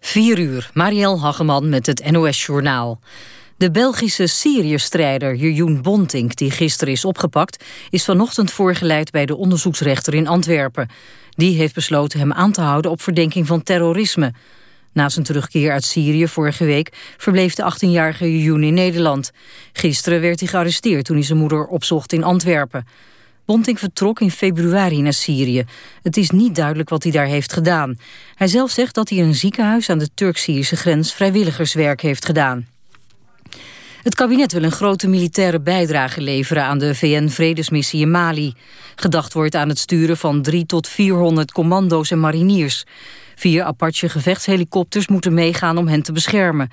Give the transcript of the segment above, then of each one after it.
4 uur, Marielle Hageman met het NOS-journaal. De Belgische Syrië-strijder Jeroen Bontink, die gisteren is opgepakt... is vanochtend voorgeleid bij de onderzoeksrechter in Antwerpen. Die heeft besloten hem aan te houden op verdenking van terrorisme. Na zijn terugkeer uit Syrië vorige week verbleef de 18-jarige Jeroen in Nederland. Gisteren werd hij gearresteerd toen hij zijn moeder opzocht in Antwerpen. Bonting vertrok in februari naar Syrië. Het is niet duidelijk wat hij daar heeft gedaan. Hij zelf zegt dat hij in een ziekenhuis aan de Turk-Syrische grens vrijwilligerswerk heeft gedaan. Het kabinet wil een grote militaire bijdrage leveren aan de VN-vredesmissie in Mali. Gedacht wordt aan het sturen van 3 tot 400 commando's en mariniers. Vier Apache gevechtshelikopters moeten meegaan om hen te beschermen.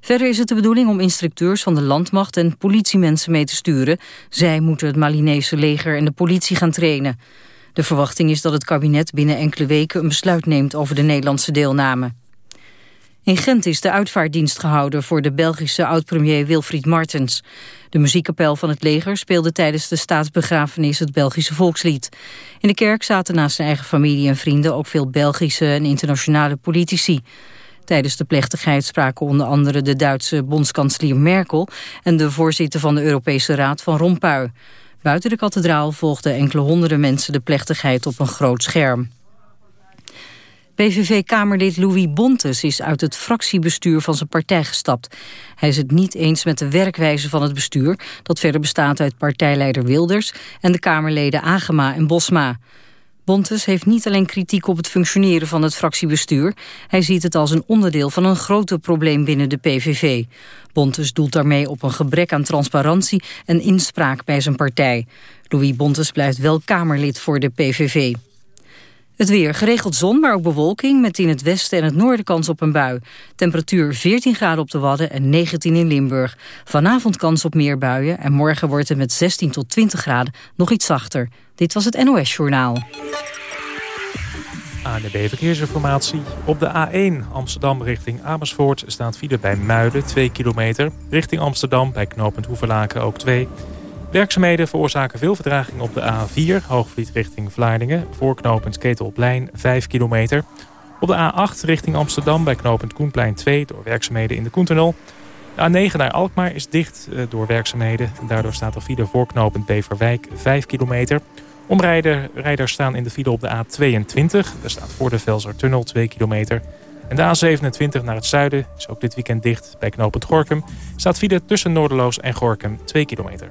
Verder is het de bedoeling om instructeurs van de landmacht en politiemensen mee te sturen. Zij moeten het Malinese leger en de politie gaan trainen. De verwachting is dat het kabinet binnen enkele weken een besluit neemt over de Nederlandse deelname. In Gent is de uitvaarddienst gehouden voor de Belgische oud-premier Wilfried Martens. De muziekkapel van het leger speelde tijdens de staatsbegrafenis het Belgische volkslied. In de kerk zaten naast zijn eigen familie en vrienden ook veel Belgische en internationale politici. Tijdens de plechtigheid spraken onder andere de Duitse bondskanselier Merkel... en de voorzitter van de Europese Raad van Rompuy. Buiten de kathedraal volgden enkele honderden mensen de plechtigheid op een groot scherm. PVV-kamerlid Louis Bontes is uit het fractiebestuur van zijn partij gestapt. Hij is het niet eens met de werkwijze van het bestuur... dat verder bestaat uit partijleider Wilders... en de kamerleden Agema en Bosma. Bontes heeft niet alleen kritiek op het functioneren van het fractiebestuur. Hij ziet het als een onderdeel van een groter probleem binnen de PVV. Bontes doelt daarmee op een gebrek aan transparantie en inspraak bij zijn partij. Louis Bontes blijft wel Kamerlid voor de PVV. Het weer, geregeld zon, maar ook bewolking... met in het westen en het noorden kans op een bui. Temperatuur 14 graden op de Wadden en 19 in Limburg. Vanavond kans op meer buien en morgen wordt het met 16 tot 20 graden nog iets zachter. Dit was het NOS Journaal. ANB Verkeersinformatie. Op de A1 Amsterdam richting Amersfoort staat file bij Muiden 2 kilometer. Richting Amsterdam bij knooppunt Hoeverlaken ook 2 Werkzaamheden veroorzaken veel vertraging op de A4, Hoogvliet richting Vlaardingen, voor knooppunt Ketelplein 5 kilometer. Op de A8 richting Amsterdam bij knooppunt Koenplein 2 door werkzaamheden in de Koentunnel. De A9 naar Alkmaar is dicht eh, door werkzaamheden. Daardoor staat er file voor knooppunt Beverwijk 5 kilometer. Omrijders staan in de file op de A22. Er staat voor de Velsertunnel 2 kilometer. En de A27 naar het zuiden is ook dit weekend dicht bij knooppunt Gorkum. Staat file tussen Noorderloos en Gorkum 2 kilometer.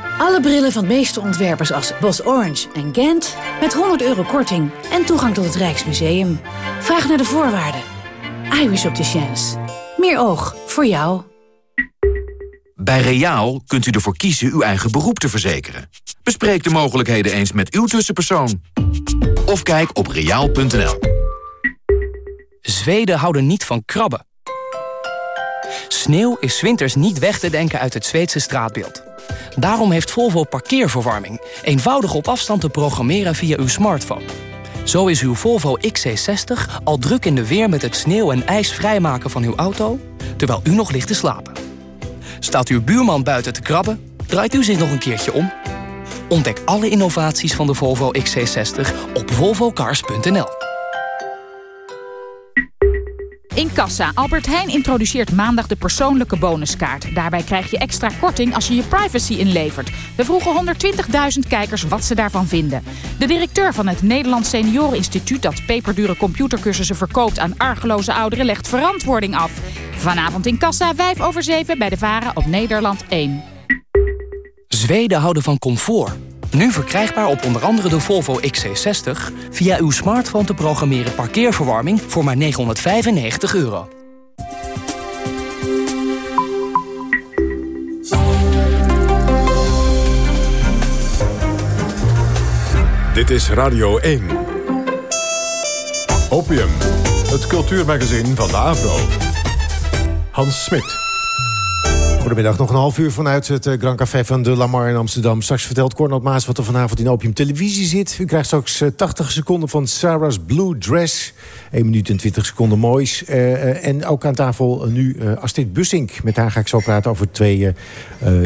Alle brillen van de meeste ontwerpers als Bos Orange en Gent... met 100 euro korting en toegang tot het Rijksmuseum. Vraag naar de voorwaarden. iWish Opticians. Meer oog voor jou. Bij Reaal kunt u ervoor kiezen uw eigen beroep te verzekeren. Bespreek de mogelijkheden eens met uw tussenpersoon. Of kijk op reaal.nl. Zweden houden niet van krabben. Sneeuw is winters niet weg te denken uit het Zweedse straatbeeld. Daarom heeft Volvo parkeerverwarming. Eenvoudig op afstand te programmeren via uw smartphone. Zo is uw Volvo XC60 al druk in de weer met het sneeuw en ijs vrijmaken van uw auto... terwijl u nog ligt te slapen. Staat uw buurman buiten te krabben, draait u zich nog een keertje om. Ontdek alle innovaties van de Volvo XC60 op volvocars.nl. In kassa. Albert Heijn introduceert maandag de persoonlijke bonuskaart. Daarbij krijg je extra korting als je je privacy inlevert. We vroegen 120.000 kijkers wat ze daarvan vinden. De directeur van het Nederlands Senioreninstituut... dat peperdure computercursussen verkoopt aan argeloze ouderen... legt verantwoording af. Vanavond in kassa, 5 over 7 bij de Varen op Nederland 1. Zweden houden van comfort. Nu verkrijgbaar op onder andere de Volvo XC60... via uw smartphone te programmeren parkeerverwarming voor maar 995 euro. Dit is Radio 1. Opium, het cultuurmagazin van de AVRO. Hans Smit. Goedemiddag, nog een half uur vanuit het uh, Grand Café van de Lamar in Amsterdam. Straks vertelt Cornel Maas wat er vanavond in Opium Televisie zit. U krijgt straks uh, 80 seconden van Sarah's Blue Dress. 1 minuut en 20 seconden moois. Uh, en ook aan tafel nu Astrid Bussink. Met haar ga ik zo praten over twee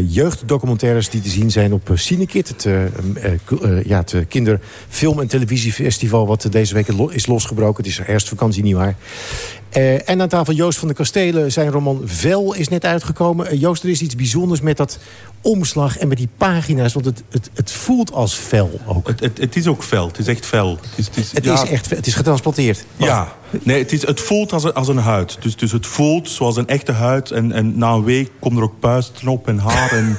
jeugddocumentaires... die te zien zijn op Cinekit. Het, ja, het kinderfilm- en televisiefestival... wat deze week is losgebroken. Het is herfstvakantie, nietwaar. Uh, en aan tafel Joost van de Kastelen. Zijn roman Vel is net uitgekomen. Uh, Joost, er is iets bijzonders met dat omslag en met die pagina's. Want het, het, het voelt als vel ook. Het, het, het is ook vel. Het is echt vel. Het is, het is, het is echt het is getransplanteerd. Ja. Nee, het, is, het voelt als een, als een huid. Dus, dus het voelt zoals een echte huid. En, en na een week komt er ook puisten op en haar. En,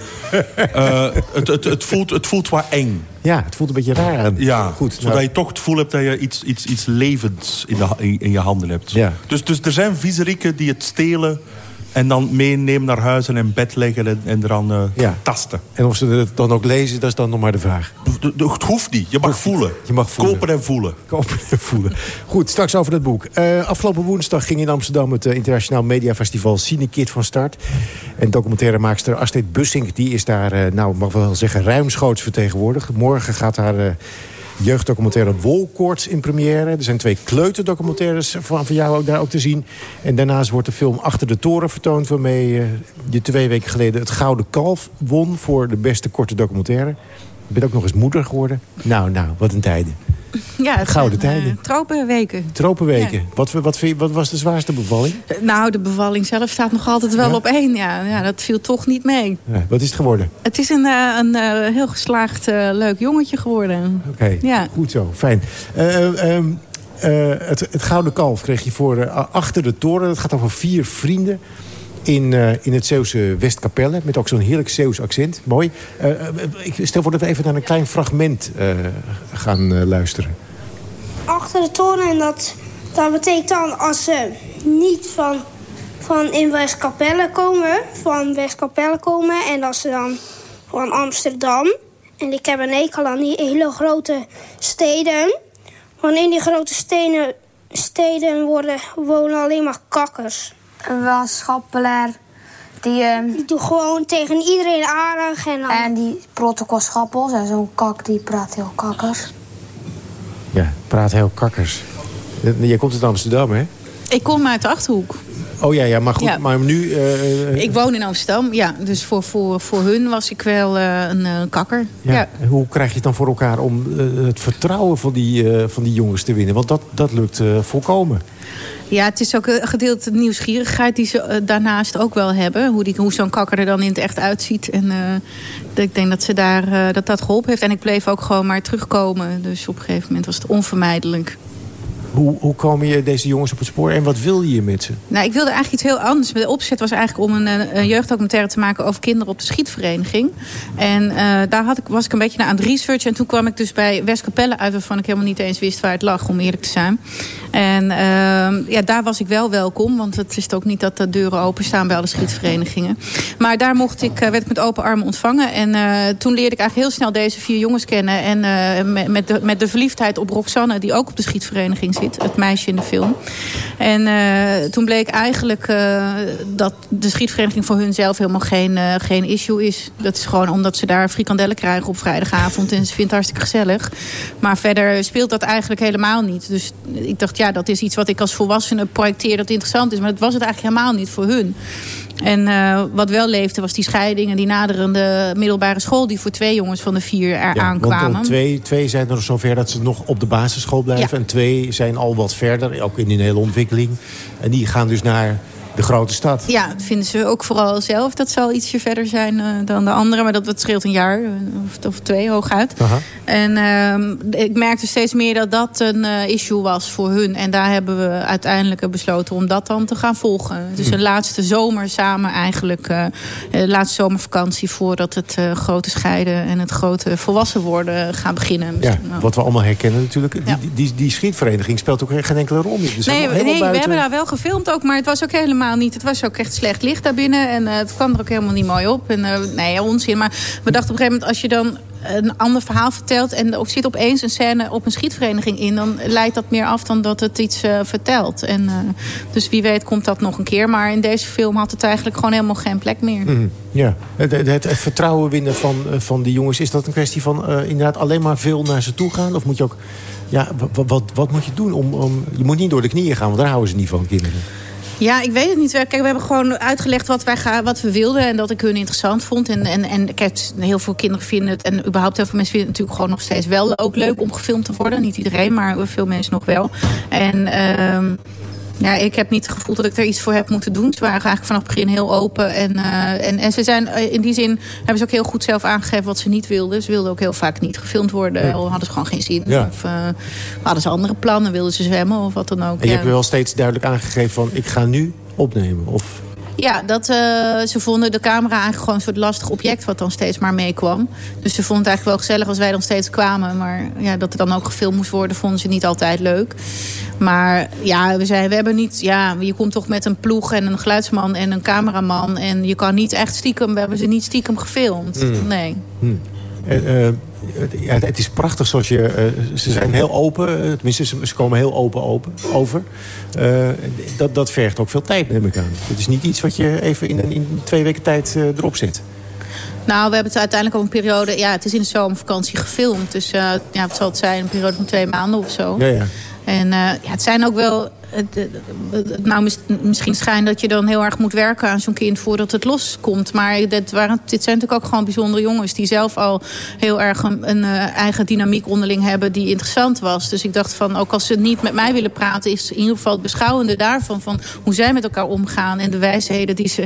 uh, het, het, het, voelt, het voelt wat eng. Ja, het voelt een beetje raar aan. Ja, Goed, zodat nou. je toch het gevoel hebt dat je iets, iets, iets levends in, de, in, in je handen hebt. Ja. Dus, dus er zijn viezerikken die het stelen en dan meenemen naar huis en in bed leggen en, en eraan uh, ja. tasten. En of ze het dan ook lezen, dat is dan nog maar de vraag. Het hoeft niet. Je mag voelen. Je mag voelen. Kopen en voelen. Kopen en voelen. Goed, straks over dat boek. Uh, afgelopen woensdag ging in Amsterdam het uh, Internationaal Mediafestival Cinekit van start. En documentairemaakster Astrid Bussink, die is daar, nou, mag wel zeggen, ruimschoots vertegenwoordigd. Morgen gaat haar jeugddocumentaire Wolkoorts in première. Er zijn twee kleuterdocumentaires van, van jou ook daar ook te zien. En daarnaast wordt de film Achter de Toren vertoond... waarmee uh, je twee weken geleden het Gouden Kalf won... voor de beste korte documentaire. Je bent ook nog eens moeder geworden. Nou, nou, wat een tijden. Ja, het Gouden zijn, tijden. Uh, tropenweken. Tropenweken. Wat, wat, wat, was de zwaarste bevalling? Uh, nou, de bevalling zelf staat nog altijd wel op één. Ja. ja, dat viel toch niet mee. Ja, wat is het geworden? Het is een, uh, een heel geslaagd leuk jongetje geworden. Oké, okay. ja. goed zo. Fijn. Um, het, het Gouden Kalf kreeg je voor Achter de Toren. Dat gaat over vier vrienden in, uh, in het Zeeuwse Westkapelle. Met ook zo'n heerlijk Zeeuws accent. Mooi. Uh, ik stel voor dat we even naar een klein fragment gaan luisteren. Achter de toren. En dat, dat betekent dan als ze niet van, van in Westkapelle komen. Van Westkapelle komen. En dat ze dan van Amsterdam. En ik heb een hekel aan die hele grote steden. Want in die grote steden, steden worden, wonen alleen maar kakkers een wetenschapper die... Uh, die doet gewoon tegen iedereen aardig. En, dan... en die protocolschappels. En zo'n kak die praat heel kakkers. Ja, praat heel kakkers. Je komt uit Amsterdam, hè? Ik kom uit de Achterhoek. Oh ja, ja maar goed. Ja. Maar nu... Uh, ik woon in Amsterdam, ja. Dus voor, voor, voor hun was ik wel uh, een, een, kakker. Ja. ja. Hoe krijg je het dan voor elkaar om uh, het vertrouwen van die, van die jongens te winnen? Want dat, dat lukt volkomen. Ja, het is ook een gedeelte nieuwsgierigheid die ze daarnaast ook wel hebben. Hoe, die, hoe zo'n kakker er dan in het echt uitziet. En ik denk dat, ze daar, dat dat geholpen heeft. En ik bleef ook gewoon maar terugkomen. Dus op een gegeven moment was het onvermijdelijk. Hoe, hoe komen je deze jongens op het spoor en wat wil je met ze? Nou, ik wilde eigenlijk iets heel anders. De opzet was eigenlijk om een, een jeugddocumentaire te maken over kinderen op de schietvereniging. En uh, daar had ik, was ik een beetje naar aan het researchen. En toen kwam ik dus bij Westkapelle uit waarvan ik helemaal niet eens wist waar het lag, om eerlijk te zijn. En uh, ja, daar was ik wel welkom, want het is ook niet dat de deuren openstaan bij alle schietverenigingen. Maar daar mocht ik, werd ik met open armen ontvangen. En toen leerde ik eigenlijk heel snel deze vier jongens kennen. En met, de, met de verliefdheid op Roxanne, die ook op de schietvereniging zit het meisje in de film. En uh, toen bleek eigenlijk uh, dat de schietvereniging voor hun zelf helemaal geen, uh, geen issue is. Dat is gewoon omdat ze daar frikandellen krijgen op vrijdagavond en ze vindt het hartstikke gezellig. Maar verder speelt dat eigenlijk helemaal niet. Dus ik dacht, ja, dat is iets wat ik als volwassene projecteer dat interessant is. Maar dat was het eigenlijk helemaal niet voor hun. En uh, wat wel leefde was die scheiding en die naderende middelbare school... die voor twee jongens van de vier er ja, aankwamen. Want twee, twee zijn er zover dat ze nog op de basisschool blijven. Ja. En twee zijn al wat verder, ook in die hele ontwikkeling. En die gaan dus naar de grote stad. Ja, dat vinden ze ook vooral zelf. Dat zal ietsje verder zijn uh, dan de andere. Maar dat, dat scheelt een jaar of, of twee hooguit. Aha. En uh, ik merkte steeds meer dat dat een uh, issue was voor hun. En daar hebben we uiteindelijk besloten om dat dan te gaan volgen. Dus een laatste zomer samen eigenlijk. Uh, laatste zomervakantie voordat het grote scheiden en het grote volwassen worden gaan beginnen. Ja, wat we allemaal herkennen natuurlijk. Ja. Die, die, die schietvereniging speelt ook geen enkele rol meer. Dus nee, nee we hebben daar wel gefilmd ook. Maar het was ook helemaal niet. Het was ook echt slecht licht daarbinnen. En uh, het kwam er ook helemaal niet mooi op. En uh, nee, onzin. Maar we dachten op een gegeven moment, als je dan een ander verhaal vertelt... en er zit opeens een scène op een schietvereniging in... dan leidt dat meer af dan dat het iets uh, vertelt. En, dus wie weet komt dat nog een keer. Maar in deze film had het eigenlijk gewoon helemaal geen plek meer. Mm, ja, het, het, vertrouwen winnen van, van die jongens... is dat een kwestie van inderdaad alleen maar veel naar ze toe gaan? Of moet je ook... Ja, wat, wat, wat moet je doen? Om, om, je moet niet door de knieën gaan, want daar houden ze niet van, kinderen. Ja, ik weet het niet. Kijk, we hebben gewoon uitgelegd wat, wij gaan, wat we wilden... en dat ik hun interessant vond. En, en, en kijk, heel veel kinderen vinden het... en überhaupt heel veel mensen vinden het natuurlijk gewoon nog steeds wel... ook leuk om gefilmd te worden. Niet iedereen, maar veel mensen nog wel. En... Uh, ja, ik heb niet het gevoel dat ik er iets voor heb moeten doen. Ze waren eigenlijk vanaf het begin heel open. En, uh, en, en ze zijn in die zin hebben ze ook heel goed zelf aangegeven wat ze niet wilden. Ze wilden ook heel vaak niet gefilmd worden. Of hadden ze gewoon geen zin. Ja. Of uh, hadden ze andere plannen, wilden ze zwemmen of wat dan ook. En je ja. hebt wel steeds duidelijk aangegeven van ik ga nu opnemen. Of... Ja, dat, uh, ze vonden de camera eigenlijk gewoon een soort lastig object... wat dan steeds maar meekwam. Dus ze vonden het eigenlijk wel gezellig als wij dan steeds kwamen. Maar ja, dat er dan ook gefilmd moest worden, vonden ze niet altijd leuk. Maar ja, we, zijn, we hebben niet... Ja, je komt toch met een ploeg en een geluidsman en een cameraman... en je kan niet echt stiekem... We hebben ze niet stiekem gefilmd. Mm. Nee. Mm. Uh, ja, het is prachtig zoals je... Uh, ze zijn heel open, tenminste ze, komen heel open, open over. Uh, dat, dat vergt ook veel tijd, neem ik aan. Het is niet iets wat je even in, in twee weken tijd uh, erop zet. Nou, we hebben het uiteindelijk over een periode... Ja, het is in de zomervakantie gefilmd. Dus ja, wat zal het zijn? Een periode van twee maanden of zo. Ja, ja. En ja, het zijn ook wel... Het, het, nou, misschien schijnt dat je dan heel erg moet werken aan zo'n kind voordat het loskomt. Maar dit, waren, dit zijn natuurlijk ook gewoon bijzondere jongens die zelf al heel erg een, een uh, eigen dynamiek onderling hebben die interessant was. Dus ik dacht van, ook als ze niet met mij willen praten, is in ieder geval het beschouwende daarvan van hoe zij met elkaar omgaan en de wijsheden die ze,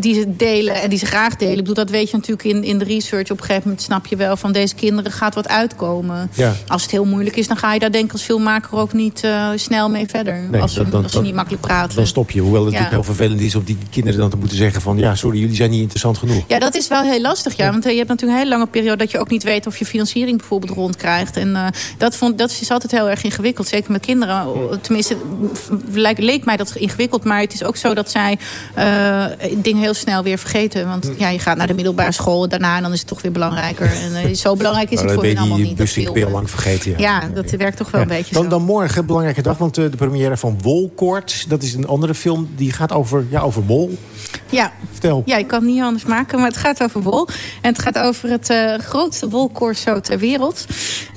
die ze delen en die ze graag delen. Ik bedoel, dat weet je natuurlijk in, in de research. Op een gegeven moment snap je wel van deze kinderen gaat wat uitkomen. Ja. Als het heel moeilijk is, dan ga je daar denk ik als filmmaker ook niet uh, snel mee verder. Nee, als, ze, ze niet makkelijk praten. Dan stop je. Hoewel het Ja. natuurlijk heel vervelend is om die kinderen dan te moeten zeggen van... ja, sorry, jullie zijn niet interessant genoeg. Ja, dat is wel heel lastig, ja. Want uh, je hebt natuurlijk een hele lange periode... dat je ook niet weet of je financiering bijvoorbeeld rondkrijgt. En uh, dat, vond, dat is altijd heel erg ingewikkeld. Zeker met kinderen. Tenminste, leek, leek mij dat ingewikkeld. Maar het is ook zo dat zij uh, dingen heel snel weer vergeten. Want ja, je gaat naar de middelbare school en daarna... en dan is het toch weer belangrijker. En zo belangrijk is het voor hen allemaal niet. Dus ben al lang vergeten, ja. Ja, dat werkt toch wel een beetje dan, zo. dan morgen, belangrijke dag, want de van Wolkoorts... dat is een andere film, die gaat over, ja, over wol. Ja. Vertel. Ja, ik kan het niet anders maken, maar het gaat over wol. En het gaat over het uh, grootste wolcorso ter wereld.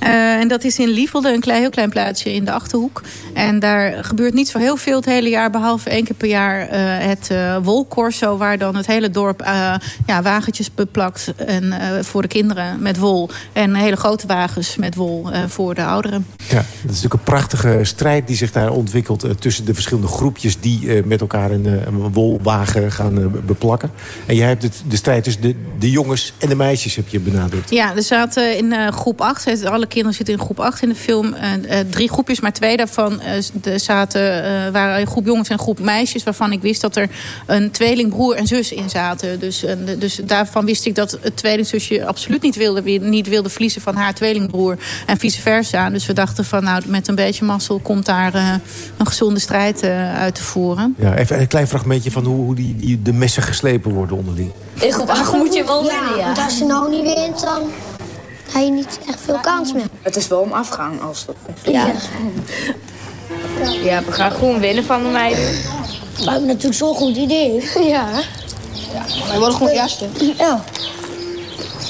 Uh, en dat is in Lievelde, een klein, heel klein plaatsje in de Achterhoek. En daar gebeurt niet zo heel veel het hele jaar... behalve één keer per jaar uh, het wolcorso... waar dan het hele dorp ja, wagentjes beplakt en, voor de kinderen met wol. En hele grote wagens met wol voor de ouderen. Ja, dat is natuurlijk een prachtige strijd die zich daar ontwikkelt... tussen de verschillende groepjes die met elkaar een, een wolwagen gaan beplakken. En jij hebt het, de strijd tussen de, de jongens en de meisjes heb je benadrukt. Ja, er zaten in groep 8, alle kinderen zitten in groep 8 in de film. Drie groepjes, maar twee daarvan zaten, waren een groep jongens en een groep meisjes... waarvan ik wist dat er een tweelingbroer en zus in zaten. Dus, dus daarvan wist ik dat het tweelingzusje absoluut niet wilde, niet wilde verliezen van haar tweelingbroer. En vice versa. Dus we dachten van nou, met een beetje mazzel komt daar een gezonde strijd uit te voeren. Ja, even een klein fragmentje van hoe, hoe die, die, de messen geslepen worden onderling. In groep 8 moet je wel winnen, ja. Want als je nou niet wint, dan heb je niet echt veel kans meer. Het is wel om afgaan als het Ja. Ja, we gaan gewoon winnen van de meiden. We hebben natuurlijk zo'n goed idee. Ja. Wij worden gewoon eerste. Ja,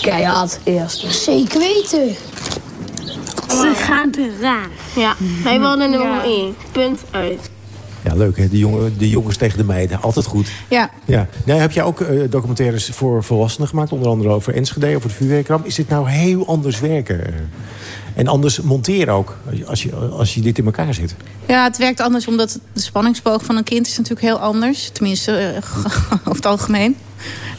Keihard eerste. zeker weten. Ze gaan eraan. Ja, wij worden nummer 1. Punt uit. Ja, leuk hè, de, jongen, de jongens tegen de meiden. Altijd goed. Ja. ja. Nou, heb jij ook uh, documentaires voor volwassenen gemaakt? Onder andere over Enschede, over de vuurwerkramp. Is dit nou heel anders werken? En anders monteren ook, als je, als je dit in elkaar zit. Ja, het werkt anders omdat de spanningsboog van een kind is natuurlijk heel anders. Tenminste, uh, over het algemeen.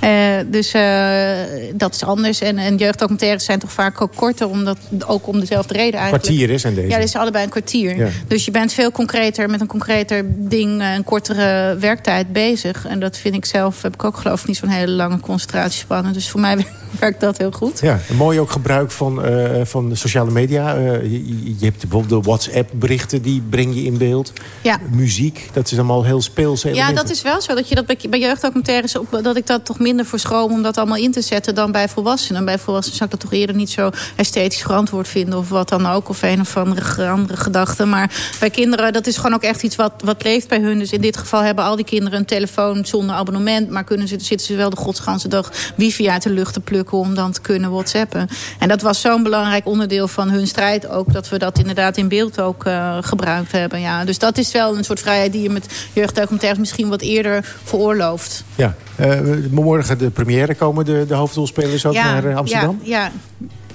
Uh, dus uh, dat is anders. En, en jeugddocumentaires zijn toch vaak ook korter, omdat, ook om dezelfde reden eigenlijk. Kwartier is en deze. Ja, dit is allebei een kwartier. Ja. Dus je bent veel concreter met een concreter ding, eh, een kortere werktijd bezig. En dat vind ik zelf, heb ik ook geloof ik niet zo'n hele lange concentratiespannen. Dus voor mij werkt dat heel goed. Ja, mooi ook gebruik van, uh, van sociale media. Uh, je, je, hebt bijvoorbeeld de WhatsApp-berichten, die breng je in beeld. Ja. Muziek, dat is allemaal heel speels. Ja, dat is wel zo. Dat je dat bij, bij jeugddocumentaires, op, dat ik dat toch minder voor schroom om dat allemaal in te zetten dan bij volwassenen. Bij volwassenen zou ik dat toch eerder niet zo esthetisch verantwoord vinden of wat dan ook. Of een of andere, andere gedachte. Maar bij kinderen, dat is gewoon ook echt iets wat, wat leeft bij hun. Dus in dit geval hebben al die kinderen een telefoon zonder abonnement. Maar kunnen ze, zitten ze wel de godsganse dag wifi uit de lucht te plukken om dan te kunnen whatsappen. En dat was zo'n belangrijk onderdeel van hun strijd ook. Dat we dat inderdaad in beeld ook uh, gebruikt hebben. Ja. Dus dat is wel een soort vrijheid die je met jeugddocumentaires misschien wat eerder veroorlooft. Ja, uh, morgen de première komen de, de hoofdrolspelers ook naar uh, Amsterdam? Ja, ja.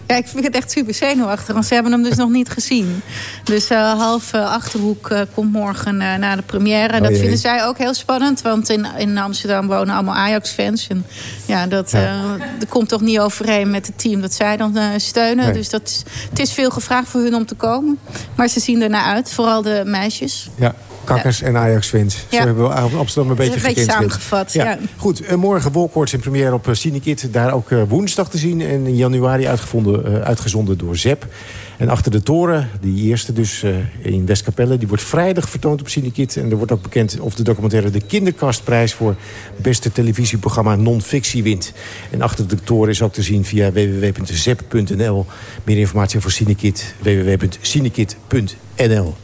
Ja, ik vind het echt super zenuwachtig, want ze hebben hem dus nog niet gezien. Dus uh, half uh, Achterhoek uh, komt morgen naar de première. En dat oh, vinden zij ook heel spannend, want in, in Amsterdam wonen allemaal Ajax-fans. En ja, dat, ja. dat komt toch niet overeen met het team dat zij dan steunen. Nee. Dus dat is, het is veel gevraagd voor hun om te komen. Maar ze zien er naar uit, vooral de meisjes. Ja. Kakkers en Ajax-fans. Ja. Ze hebben Amsterdam een beetje Een beetje samengevat, ja. ja. Goed, morgen Wolkoorts in première op Cinekit. Daar ook uh, woensdag te zien. En in januari uitgevonden, uitgezonden door ZEP. En Achter de Toren, die eerste dus in Westkapelle... die wordt vrijdag vertoond op Cinekit. En er wordt ook bekend of de documentaire de Kinderkastprijs... voor beste televisieprogramma non-fictie wint. En Achter de Toren is ook te zien via www.zep.nl. Meer informatie voor Cinekit, www.cinekit.nl.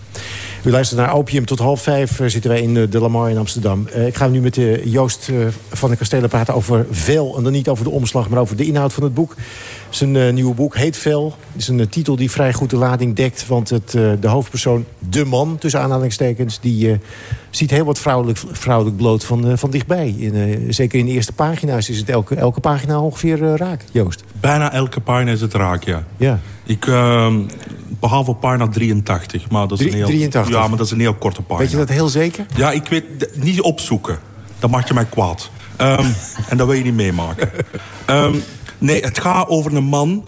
U luistert naar Opium. Tot half vijf zitten wij in de Lamar in Amsterdam. Uh, ik ga nu met Joost van de Kastelen praten over Vel. En dan niet over de omslag, maar over de inhoud van het boek. Zijn nieuwe boek heet Vel. Het is een titel die vrij goed de lading dekt. Want het, de hoofdpersoon, de man, tussen aanhalingstekens... die ziet heel wat vrouwelijk, vrouwelijk bloot van, van dichtbij. In, zeker in de eerste pagina's is het elke, elke pagina ongeveer raak, Joost. Bijna elke pagina is het raak, ja. Ja. Ik, uh, behalve pagina 83. Maar dat is een heel, 83? Ja, maar dat is een heel korte pagina. Weet je dat heel zeker? Ja, ik weet... Niet opzoeken. Dan maak je mij kwaad. Um, en dat wil je niet meemaken. Um, nee, het gaat over een man...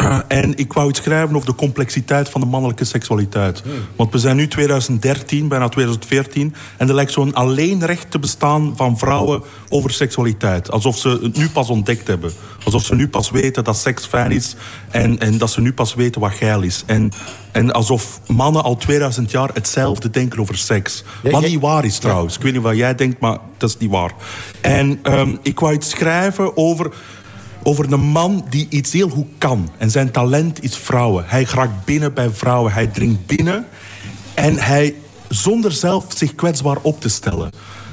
Uh, en ik wou iets schrijven over de complexiteit van de mannelijke seksualiteit. Hmm. Want we zijn nu 2013, bijna 2014... en er lijkt zo'n alleenrecht te bestaan van vrouwen over seksualiteit. Alsof ze het nu pas ontdekt hebben. Alsof ze nu pas weten dat seks fijn is... en, en dat ze nu pas weten wat geil is. En, en alsof mannen al 2000 jaar hetzelfde denken over seks. Wat niet waar is trouwens. Ik weet niet wat jij denkt, maar dat is niet waar. En um, ik wou iets schrijven over over een man die iets heel goed kan. En zijn talent is vrouwen. Hij raakt binnen bij vrouwen. Hij dringt binnen. En hij, zonder zelf zich kwetsbaar op te stellen.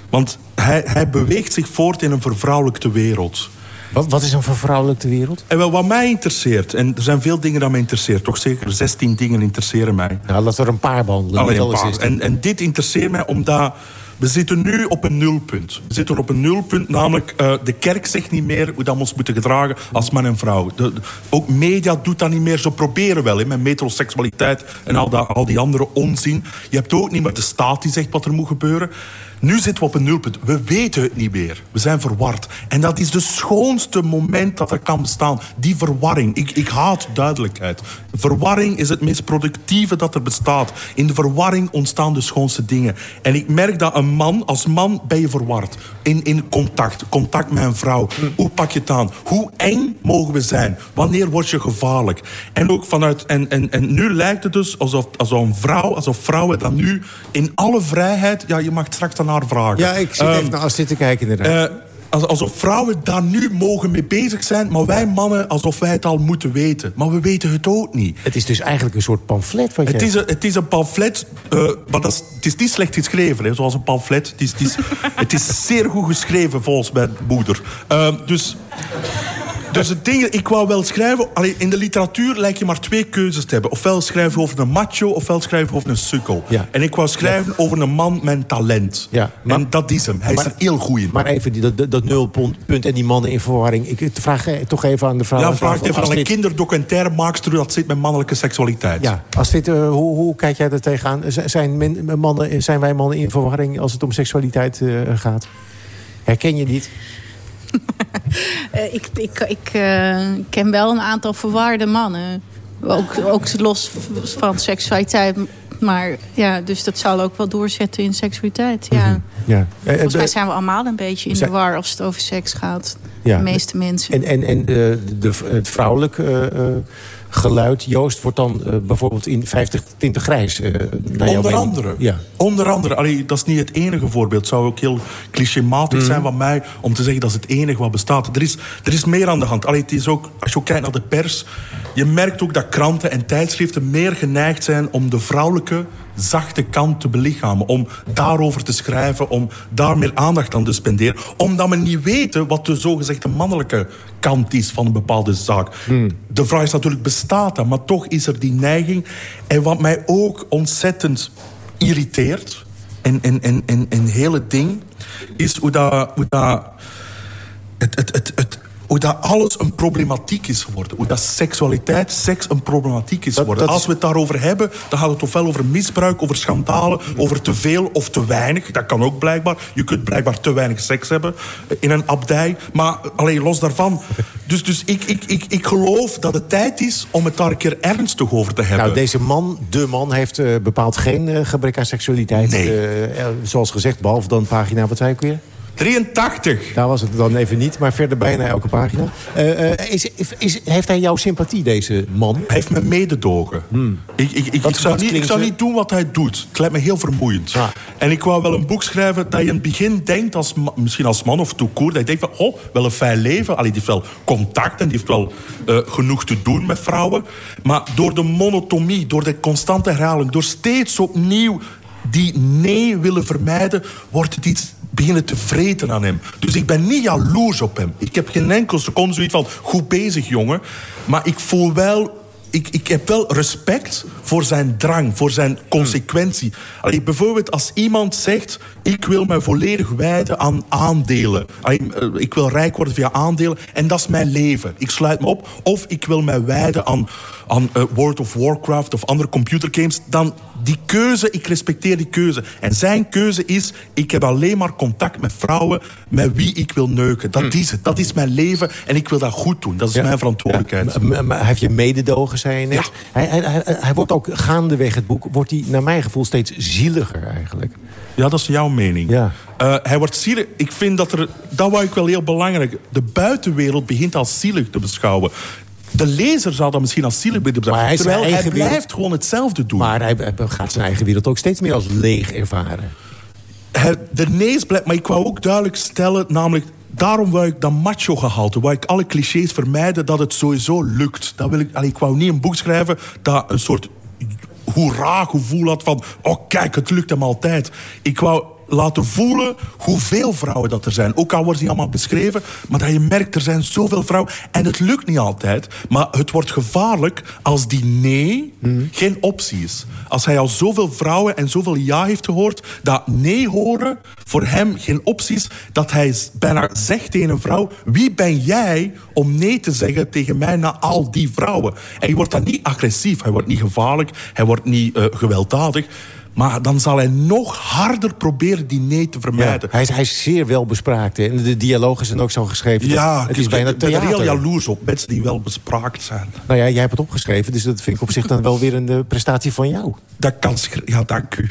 Want hij, hij beweegt zich voort in een vervrouwelijkte wereld. Wat, wat is een vervrouwelijkte wereld? En wel, wat mij interesseert, en er zijn veel dingen dat mij interesseert... toch zeker 16 dingen interesseren mij. Nou, laten we er een paar behandelen. Alleen een paar. En, en dit interesseert mij omdat... We zitten nu op een nulpunt. We zitten op een nulpunt, namelijk uh, de kerk zegt niet meer hoe dat we ons moeten gedragen als man en vrouw. De, de, ook media doet dat niet meer. Ze proberen wel, hè, met metroseksualiteit en al, al die andere onzin. Je hebt ook niet meer de staat die zegt wat er moet gebeuren. Nu zitten we op een nulpunt. We weten het niet meer. We zijn verward. En dat is de schoonste moment dat er kan bestaan. Die verwarring. Ik, ik haat duidelijkheid. Verwarring is het meest productieve dat er bestaat. In de verwarring ontstaan de schoonste dingen. En ik merk dat een man, als man ben je verward. In, in contact. Contact met een vrouw. Hoe pak je het aan? Hoe eng mogen we zijn? Wanneer word je gevaarlijk? En ook vanuit... En, en, en nu lijkt het dus alsof, alsof een vrouw, alsof vrouwen dan nu in alle vrijheid... Ja, je mag straks aan haar vragen. Ja, ik zit Um, even naar Astrid te kijken inderdaad. uh, als- alsof vrouwen daar nu mogen mee bezig zijn... maar wij mannen alsof wij het al moeten weten. Maar we weten het ook niet. Het is dus eigenlijk een soort pamflet. Wat Het is een, het is een pamflet, uh, maar dat is, het is niet slecht geschreven, hè, zoals een pamflet. Het is, het is, het is zeer goed geschreven, volgens mijn moeder. Uh, dus... Dus het ding, ik wou wel schrijven... Allee, in de literatuur lijkt je maar twee keuzes te hebben. Ofwel schrijven over een macho, ofwel schrijven over een sukkel. Ja. En ik wou schrijven over een man met talent. Ja, maar- en dat is hem. Hij Maar- is er heel goed in. Maar even die, dat, dat nulpunt en die mannen in verwarring. Ik vraag eh, toch even aan de vrouw. ja, vraag even aan een Astrid, kinderdocumentairemaakster... hoe dat zit met mannelijke seksualiteit. Ja, Astrid, uh, hoe, hoe kijk jij er tegenaan? Zijn, men, mannen, zijn wij mannen in verwarring als het om seksualiteit uh, gaat? Herken je niet? Uh, ik ik, ik uh, ken wel een aantal verwarde mannen. Ook, ook los van seksualiteit. Maar ja, dus dat zal ook wel doorzetten in seksualiteit. Ja. Mm -hmm. ja. Volgens mij zijn we allemaal een beetje in de war als het over seks gaat. Ja. De meeste mensen. En, en, en uh, de, het vrouwelijk geluid. Joost wordt dan eh, bijvoorbeeld in 50 tinten grijs. eh, Onder andere. Ja. Onder andere. Allee, dat is niet het enige voorbeeld. Het zou ook heel clichématig Mhm. zijn van mij om te zeggen dat is het enige wat bestaat. Er is, er is meer aan de hand. Allee, het is ook, als je ook kijkt naar de pers, je merkt ook dat kranten en tijdschriften meer geneigd zijn om de vrouwelijke zachte kant te belichamen. Om daarover te schrijven, om daar meer aandacht aan te spenderen. Omdat we niet weten wat de zogezegde mannelijke kant is van een bepaalde zaak. De vraag is natuurlijk, bestaat dat? Maar toch is er die neiging. En wat mij ook ontzettend irriteert... en, en, en, en, en hele ding... is hoe dat... Hoe dat het, het, het, het, hoe dat alles een problematiek is geworden. Hoe dat seksualiteit, seks een problematiek is geworden. dat Als we het daarover hebben, dan gaat het ofwel over misbruik, over schandalen, over te veel of te weinig. Dat kan ook blijkbaar. Je kunt blijkbaar te weinig seks hebben eh, in een abdij. Maar alleen los daarvan. Dus, dus ik, ik, ik, ik geloof dat het tijd is om het daar een keer ernstig over te hebben. Nou, deze man, de man, heeft eh, bepaald geen eh, gebrek aan seksualiteit. Eh, zoals gezegd, behalve dan pagina, wat zei ik weer? 83. Daar was het dan even niet, maar verder bijna elke pagina. Eh, eh, is, is, heeft hij jouw sympathie, deze man? Hij heeft me mededogen. Ik, ik, ik, Wat- ik, zou niet, ik zou niet doen wat hij doet. Het lijkt me heel vermoeiend. En ik wou wel een boek schrijven dat je in het begin denkt, als, misschien als man of toekoer, dat je denkt van, oh, wel een fijn leven. Allee, die heeft wel contact en die heeft wel eh, genoeg te doen met vrouwen. Maar door de monotomie, door de constante herhaling, door steeds opnieuw die nee willen vermijden, wordt het iets beginnen te vreten aan hem. Dus ik ben niet jaloers op hem. Ik heb geen enkel seconde zoiets van, goed bezig jongen. Maar ik voel wel ik, ik heb wel respect voor zijn drang, voor zijn consequentie. Allee, bijvoorbeeld als iemand zegt... ik wil mij volledig wijden aan aandelen. Eh, ik wil rijk worden via aandelen en dat is mijn leven. Ik sluit me op. Of ik wil mij wijden aan, aan eh, World of Warcraft of andere computergames. Dan die keuze, ik respecteer die keuze. En zijn keuze is... ik heb alleen maar contact met vrouwen met wie ik wil neuken. Dat is het. Dat is mijn leven en ik wil dat goed doen. Dat is mijn verantwoordelijkheid. Maar, maar hij heeft je mededogen, zei je net. Hij, hij, hij, hij wordt ook gaandeweg het boek, wordt hij naar mijn gevoel steeds zieliger eigenlijk. Ja, dat is jouw mening. Ja. Eh, hij wordt zielig. Ik vind dat er... Dat wou ik wel heel belangrijk. De buitenwereld begint als zielig te beschouwen. De lezer zou dat misschien als zielig beschouwen. Maar hij terwijl hij blijft wereld- gewoon hetzelfde doen. Maar hij, gaat zijn eigen wereld ook steeds meer als leeg ervaren. De nees blijft... Maar ik wou ook duidelijk stellen, namelijk... Daarom wou ik dat macho gehalte, wou ik alle clichés vermijden dat het sowieso lukt. Dat wil ik, allee, ik wou niet een boek schrijven dat een soort hoera gevoel had van... oh kijk, het lukt hem altijd. Ik wou laten voelen hoeveel vrouwen dat er zijn. Ook al worden die allemaal beschreven, maar dat je merkt, er zijn zoveel vrouwen. En het lukt niet altijd, maar het wordt gevaarlijk als die nee geen optie is. Als hij al zoveel vrouwen en zoveel ja heeft gehoord, dat nee horen voor hem geen optie is, dat hij bijna zegt tegen een vrouw, wie ben jij om nee te zeggen tegen mij na al die vrouwen? En je wordt dan niet agressief, hij wordt niet gevaarlijk, hij wordt niet eh, gewelddadig, maar dan zal hij nog harder proberen die nee te vermijden. Hij, is, hij is zeer wel bespraakt. hè. En de dialogen zijn ook zo geschreven. Ja, het is bijna ik ben er heel jaloers op. Mensen die wel bespraakt zijn. Nou ja, jij hebt het opgeschreven, dus dat vind ik op zich dan wel weer een eh, prestatie van jou. Dat kan... Ja, dank u.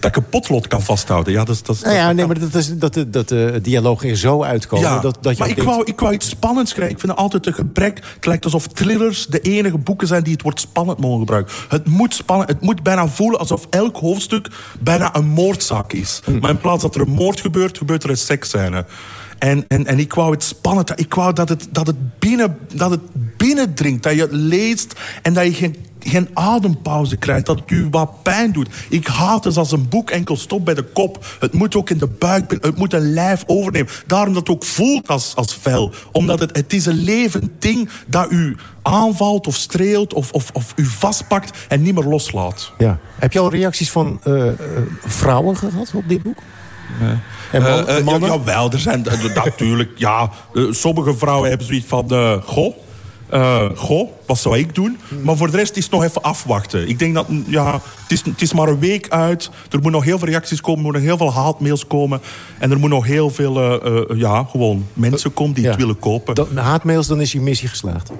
Dat ik een potlot kan vasthouden. Ja, dat, is- dat, Nou ja, nee, maar dat, is, dat, de- dat de dialogen er zo uitkomen. Ja, dat, dat je maar ik denkt- wou, ik wou iets spannends krijgen. Ik vind het altijd een gebrek. Het lijkt alsof thrillers de enige boeken zijn die het woord spannend mogen gebruiken. Het moet spannend. Het moet bijna voelen alsof elk hoofdstuk bijna een moordzaak is. Hm. Maar in plaats dat er een moord gebeurt, gebeurt er een seksscène. En, en, en ik wou het spannend. Ik wou dat het, dat het, binnen, dat het binnendringt. Dat je het leest en dat je geen, geen adempauze krijgt. Dat het je wat pijn doet. Ik haat het als een boek enkel stopt bij de kop. Het moet ook in de buik. Het moet een lijf overnemen. Daarom dat het ook voelt als, als vel. Omdat het, het is een levend ding dat u aanvalt of streelt of, of, of u vastpakt en niet meer loslaat. Ja. Heb je al reacties van eh, eh, vrouwen gehad op dit boek? En man- Eh, mannen? Ja, jawel, er zijn natuurlijk... Ja, sommige vrouwen hebben zoiets van... goh, eh, goh, wat zou ik doen? Maar voor de rest is het nog even afwachten. Ik denk dat, ja, het is, het is maar een week uit. Er moeten nog heel veel reacties komen. Er moeten nog heel veel haatmails komen. En er moeten nog heel veel, eh, eh, ja, gewoon mensen komen die het willen kopen. Dat, haatmails, dan is je missie geslaagd.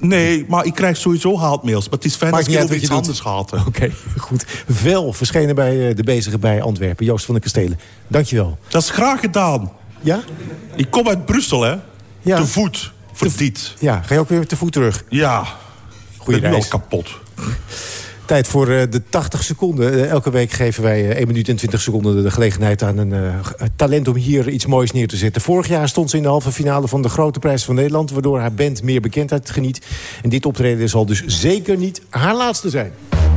Nee, maar ik krijg sowieso haatmails. Maar het is fijn Maakt als ik over iets doet. anders haten. Oké, goed. Vel verschenen bij de bezige bij Antwerpen. Joost van de Kastelen. Dankjewel. Dat is graag gedaan. Ja? Ik kom uit Brussel, hè. Te voet. Voor dit. Ja, ga je ook weer te voet terug? Ja. Goeie ben reis. kapot. Tijd voor eh, de 80 seconden. Eh, elke week geven wij eh, 1 minuut en 20 seconden de, gelegenheid aan een eh, talent om hier iets moois neer te zetten. Vorig jaar stond ze in de halve finale van de Grote Prijs van Nederland, waardoor haar band meer bekendheid geniet. En dit optreden zal dus zeker niet haar laatste zijn.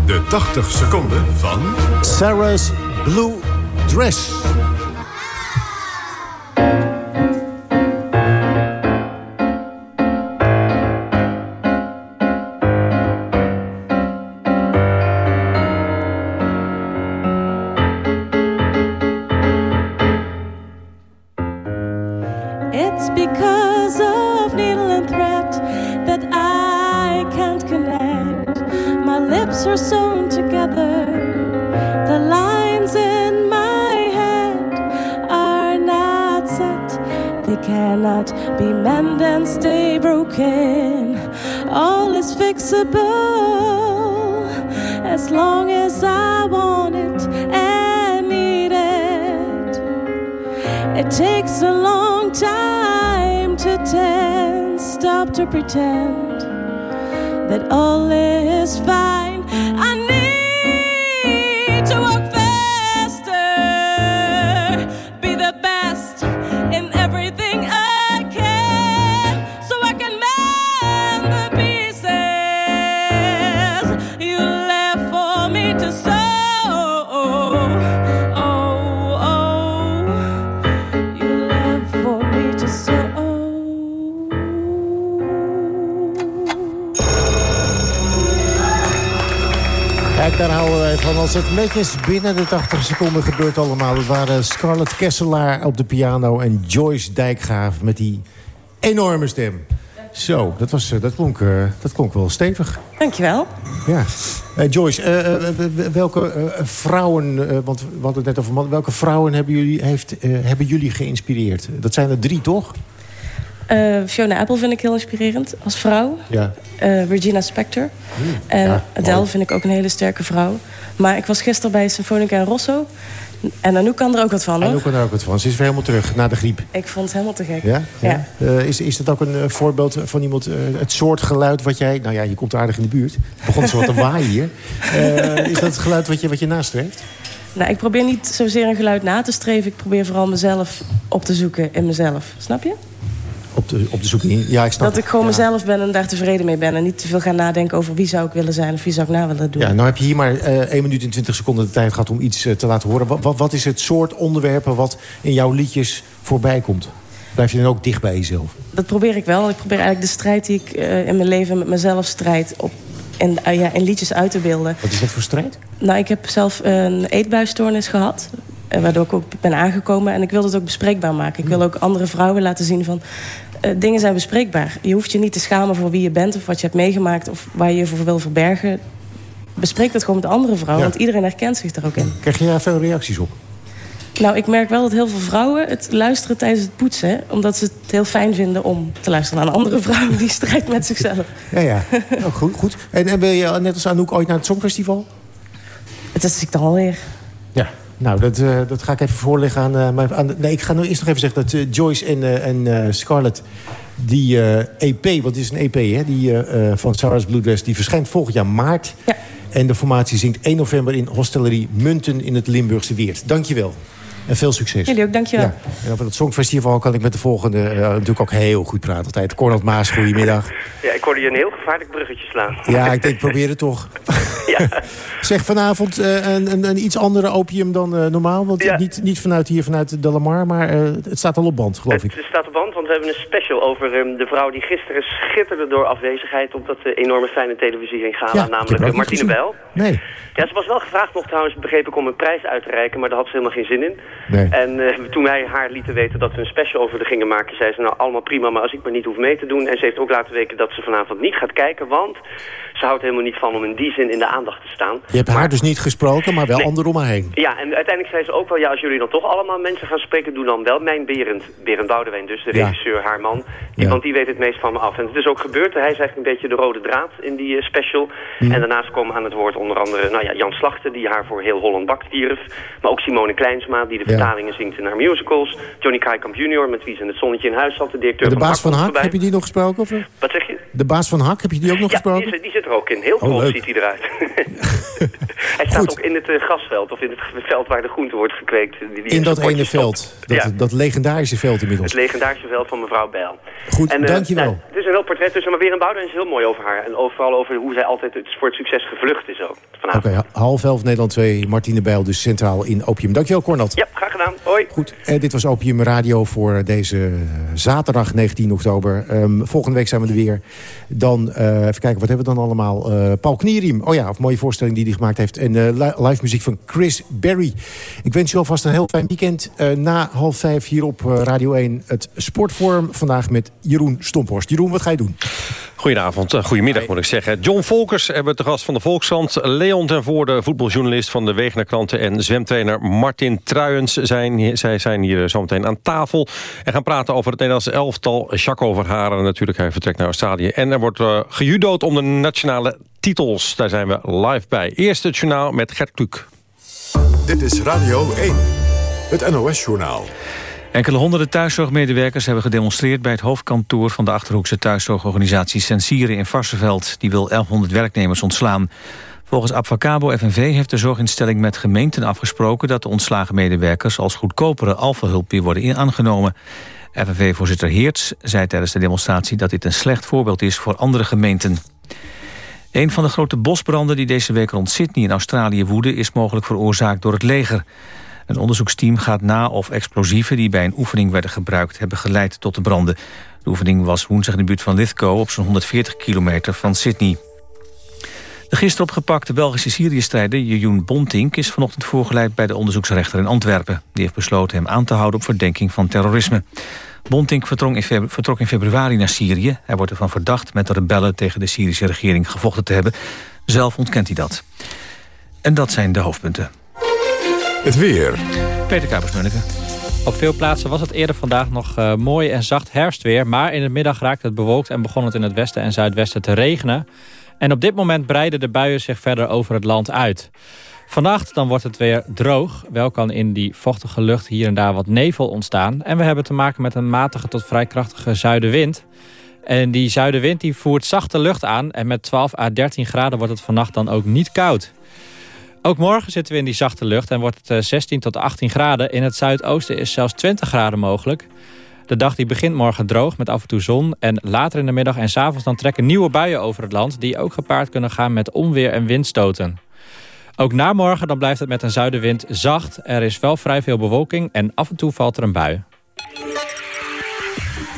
De 80 seconden van... Sarah's Blue Dress. Fixable as long as I want it and need it. It takes a long time to tend, stop to pretend that all is fine. Daar houden wij van. Als het netjes binnen de 80 seconden gebeurt allemaal. Het waren Scarlett Kesselaar op de piano en Joyce Dijkgraaf met die enorme stem. Zo, dat, was, eh, dat, klonk, eh, dat klonk wel stevig. Dankjewel. Ja. Eh, Joyce, welke vrouwen, want we hadden het net over mannen, welke vrouwen hebben jullie, heeft, hebben jullie geïnspireerd? Dat zijn er drie, toch? Eh, Fiona Apple vind ik heel inspirerend als vrouw. Ja. Eh, Regina Spektor. En ja, Adele mooi. vind ik ook een hele sterke vrouw. Maar ik was gisteren bij Symfonica en Rosso. En Anouk kan er ook wat van, En hoor. ook kan er ook wat van. Ze is weer helemaal terug na de griep. Ik vond het helemaal te gek. Ja? ja. Eh, is, is dat ook een voorbeeld van iemand, het soort geluid wat jij... Nou ja, je komt aardig in de buurt. Het begon zo wat te waaien hier. Is dat het geluid wat je, wat je nastreeft? Nou, ik probeer niet zozeer een geluid na te streven. Ik probeer vooral mezelf op te zoeken in mezelf. Snap je? Op de, op de zoek in. Ja, ik snap Dat ik gewoon mezelf ben en daar tevreden mee ben. En niet te veel gaan nadenken over wie zou ik willen zijn of wie zou ik na willen doen. Ja, nou heb je hier maar eh 1 minuut en 20 seconden de tijd gehad om iets eh, te laten horen. Wat, wat, wat is het soort onderwerpen wat in jouw liedjes voorbij komt? Blijf je dan ook dicht bij jezelf? Dat probeer ik wel. Ik probeer eigenlijk de strijd die ik eh, in mijn leven met mezelf strijd... Op, in, eh, ja, in liedjes uit te beelden. Wat is dat voor strijd? Nou, ik heb zelf een eetbuisstoornis gehad. eh, Waardoor ik ook ben aangekomen. En ik wil het ook bespreekbaar maken. Ik wil ook andere vrouwen laten zien van... eh, dingen zijn bespreekbaar. Je hoeft je niet te schamen voor wie je bent... of wat je hebt meegemaakt of waar je je voor wil verbergen. Bespreek dat gewoon met andere vrouwen. Ja. Want iedereen herkent zich er ook in. Krijg je daar veel reacties op? Nou, ik merk wel dat heel veel vrouwen het luisteren tijdens het poetsen. Omdat ze het heel fijn vinden om te luisteren naar een andere vrouw die strijdt met zichzelf. Ja, ja. Oh, goed, goed. En, en ben je net als Anouk ooit naar het Songfestival? Het is ik dan alweer. Ja. Nou, dat, eh, dat ga ik even voorleggen aan... eh, mijn- aan nee, ik ga nou eerst nog even zeggen dat eh, Joyce en, en Scarlett... die EP, want het is een EP hè, die, van Sarah's Blue Dress... die verschijnt volgend jaar maart. En de formatie zingt 1 november in Hostellerie Munten in het Limburgse Weert. Dankjewel. En veel succes. Jullie ook, dankjewel. Ja. En over het Songfestival kan ik met de volgende eh, natuurlijk ook heel goed praten. Altijd. Cornel Maas, goedemiddag. Ja, ik hoorde je een heel gevaarlijk bruggetje slaan. Ja, ik denk, probeer het toch. Zeg, vanavond eh, een, een, een iets andere opium dan eh, normaal. Want Ja. niet, niet vanuit hier, vanuit de Lamar, maar eh, het staat al op band, geloof ik. Het staat op band, want we hebben een special over ehm, de vrouw die gisteren schitterde door afwezigheid op dat enorme fijne televisie ging gala, Ja, namelijk Martine. Bijl. Nee. Ja, ze was wel gevraagd nog trouwens, begreep ik, om een prijs uit te reiken, maar daar had ze helemaal geen zin in. En eh, toen wij haar lieten weten dat we een special over de gingen maken, zei ze nou allemaal prima, maar als ik maar niet hoef mee te doen. En ze heeft ook laten weten dat ze vanavond niet gaat kijken, want ze houdt helemaal niet van om in die zin in de aandacht te staan. Je hebt haar dus niet gesproken, maar wel Nee. anderen om haar heen. Ja, en uiteindelijk zei ze ook wel, ja, als jullie dan toch allemaal mensen gaan spreken, doe dan wel mijn Berend, Berend Boudewijn dus, de Ja. regisseur, haar man. Die, Want die weet het meest van me af. En het is ook gebeurd, hij is eigenlijk een beetje de rode draad in die eh, special. Mhm. En daarnaast komen aan het woord onder andere, nou ja, Jan Slachter, die haar voor heel Holland bakt wierf. Maar ook Simone Kleinsma, die de Ja. vertalingen zingt in haar musicals. Johnny Kaikamp Jr., met wie ze in het zonnetje in huis zat, de directeur de van baas van Hak heb je die nog gesproken? Of? Wat zeg je? De baas van Hak, heb je die ook nog ja, gesproken? Die, die, zit er ook in. Heel oh, groot ziet hij eruit. hij staat ook in het uh, grasveld, of in het veld waar de groente wordt gekweekt. Die, die in dat ene veld, dat, ja. dat, legendarische veld inmiddels. Het legendarische veld van mevrouw Bijl. Goed, en, uh, dankjewel. Nou, het is een heel portret, dus maar weer een Boudewijn is heel mooi over haar. En overal over hoe zij altijd het, voor het succes gevlucht is ook. Oké, okay, half elf Nederland 2, Martine Bijl dus centraal in Opium. Dankjewel, Cornat. Ja, graag gedaan. Hoi. Goed, en dit was Opium Radio voor deze zaterdag 19 oktober. Um, volgende week zijn we er weer. Dan, uh, even kijken, wat hebben we dan allemaal? Uh, Paul Knieriem, oh ja, een mooie voorstelling die hij gemaakt heeft. En uh, live muziek van Chris Berry. Ik wens je alvast een heel fijn weekend. na half vijf hier op Radio 1 het Sportforum. Vandaag met Jeroen Stomphorst. Jeroen, wat ga je doen? Goedenavond, goedemiddag moet ik zeggen. John Volkers hebben we te gast van de Volkskrant. Leon ten Voorde, voetbaljournalist van de Wegener en zwemtrainer Martin Truijens. Zijn, zij zijn hier zometeen aan tafel. En gaan praten over het Nederlandse elftal. Jacques Verharen natuurlijk, hij vertrekt naar Australië. En er wordt uh, gejudood om de nationale titels. Daar zijn we live bij. Eerst het journaal met Gert Kluk. Dit is Radio 1, het NOS-journaal. Enkele honderden thuiszorgmedewerkers hebben gedemonstreerd... bij het hoofdkantoor van de Achterhoekse thuiszorgorganisatie Sensieren in Varsenveld. Die wil 1100 werknemers ontslaan. Volgens Abfacabo FNV heeft de zorginstelling met gemeenten afgesproken... dat de ontslagen medewerkers als goedkopere alfahulp weer worden aangenomen. FNV-voorzitter Heerts zei tijdens de demonstratie... dat dit een slecht voorbeeld is voor andere gemeenten. Een van de grote bosbranden die deze week rond Sydney in Australië woeden... is mogelijk veroorzaakt door het leger. Een onderzoeksteam gaat na of explosieven die bij een oefening werden gebruikt... hebben geleid tot de branden. De oefening was woensdag in de buurt van Lithgow op zo'n 140 kilometer van Sydney. De gisteren opgepakte Belgische Syrië-strijder Jejoen Bontink... is vanochtend voorgeleid bij de onderzoeksrechter in Antwerpen. Die heeft besloten hem aan te houden op verdenking van terrorisme. Bontink vertrok in februari naar Syrië. Hij wordt ervan verdacht met de rebellen tegen de Syrische regering gevochten te hebben. Zelf ontkent hij dat. En dat zijn de hoofdpunten. Het weer. Peter Kuipers-Munneke. Op veel plaatsen was het eerder vandaag nog uh, mooi en zacht herfstweer... maar in de middag raakte het bewolkt en begon het in het westen en zuidwesten te regenen. En op dit moment breiden de buien zich verder over het land uit. Vannacht dan wordt het weer droog. Wel kan in die vochtige lucht hier en daar wat nevel ontstaan. En we hebben te maken met een matige tot vrij krachtige zuidenwind. En die zuidenwind die voert zachte lucht aan. En met 12 à 13 graden wordt het vannacht dan ook niet koud. Ook morgen zitten we in die zachte lucht en wordt het 16 tot 18 graden. In het zuidoosten is zelfs 20 graden mogelijk. De dag die begint morgen droog met af en toe zon. En later in de middag en s avonds dan trekken nieuwe buien over het land... die ook gepaard kunnen gaan met onweer en windstoten. Ook na morgen dan blijft het met een zuidenwind zacht. Er is wel vrij veel bewolking en af en toe valt er een bui.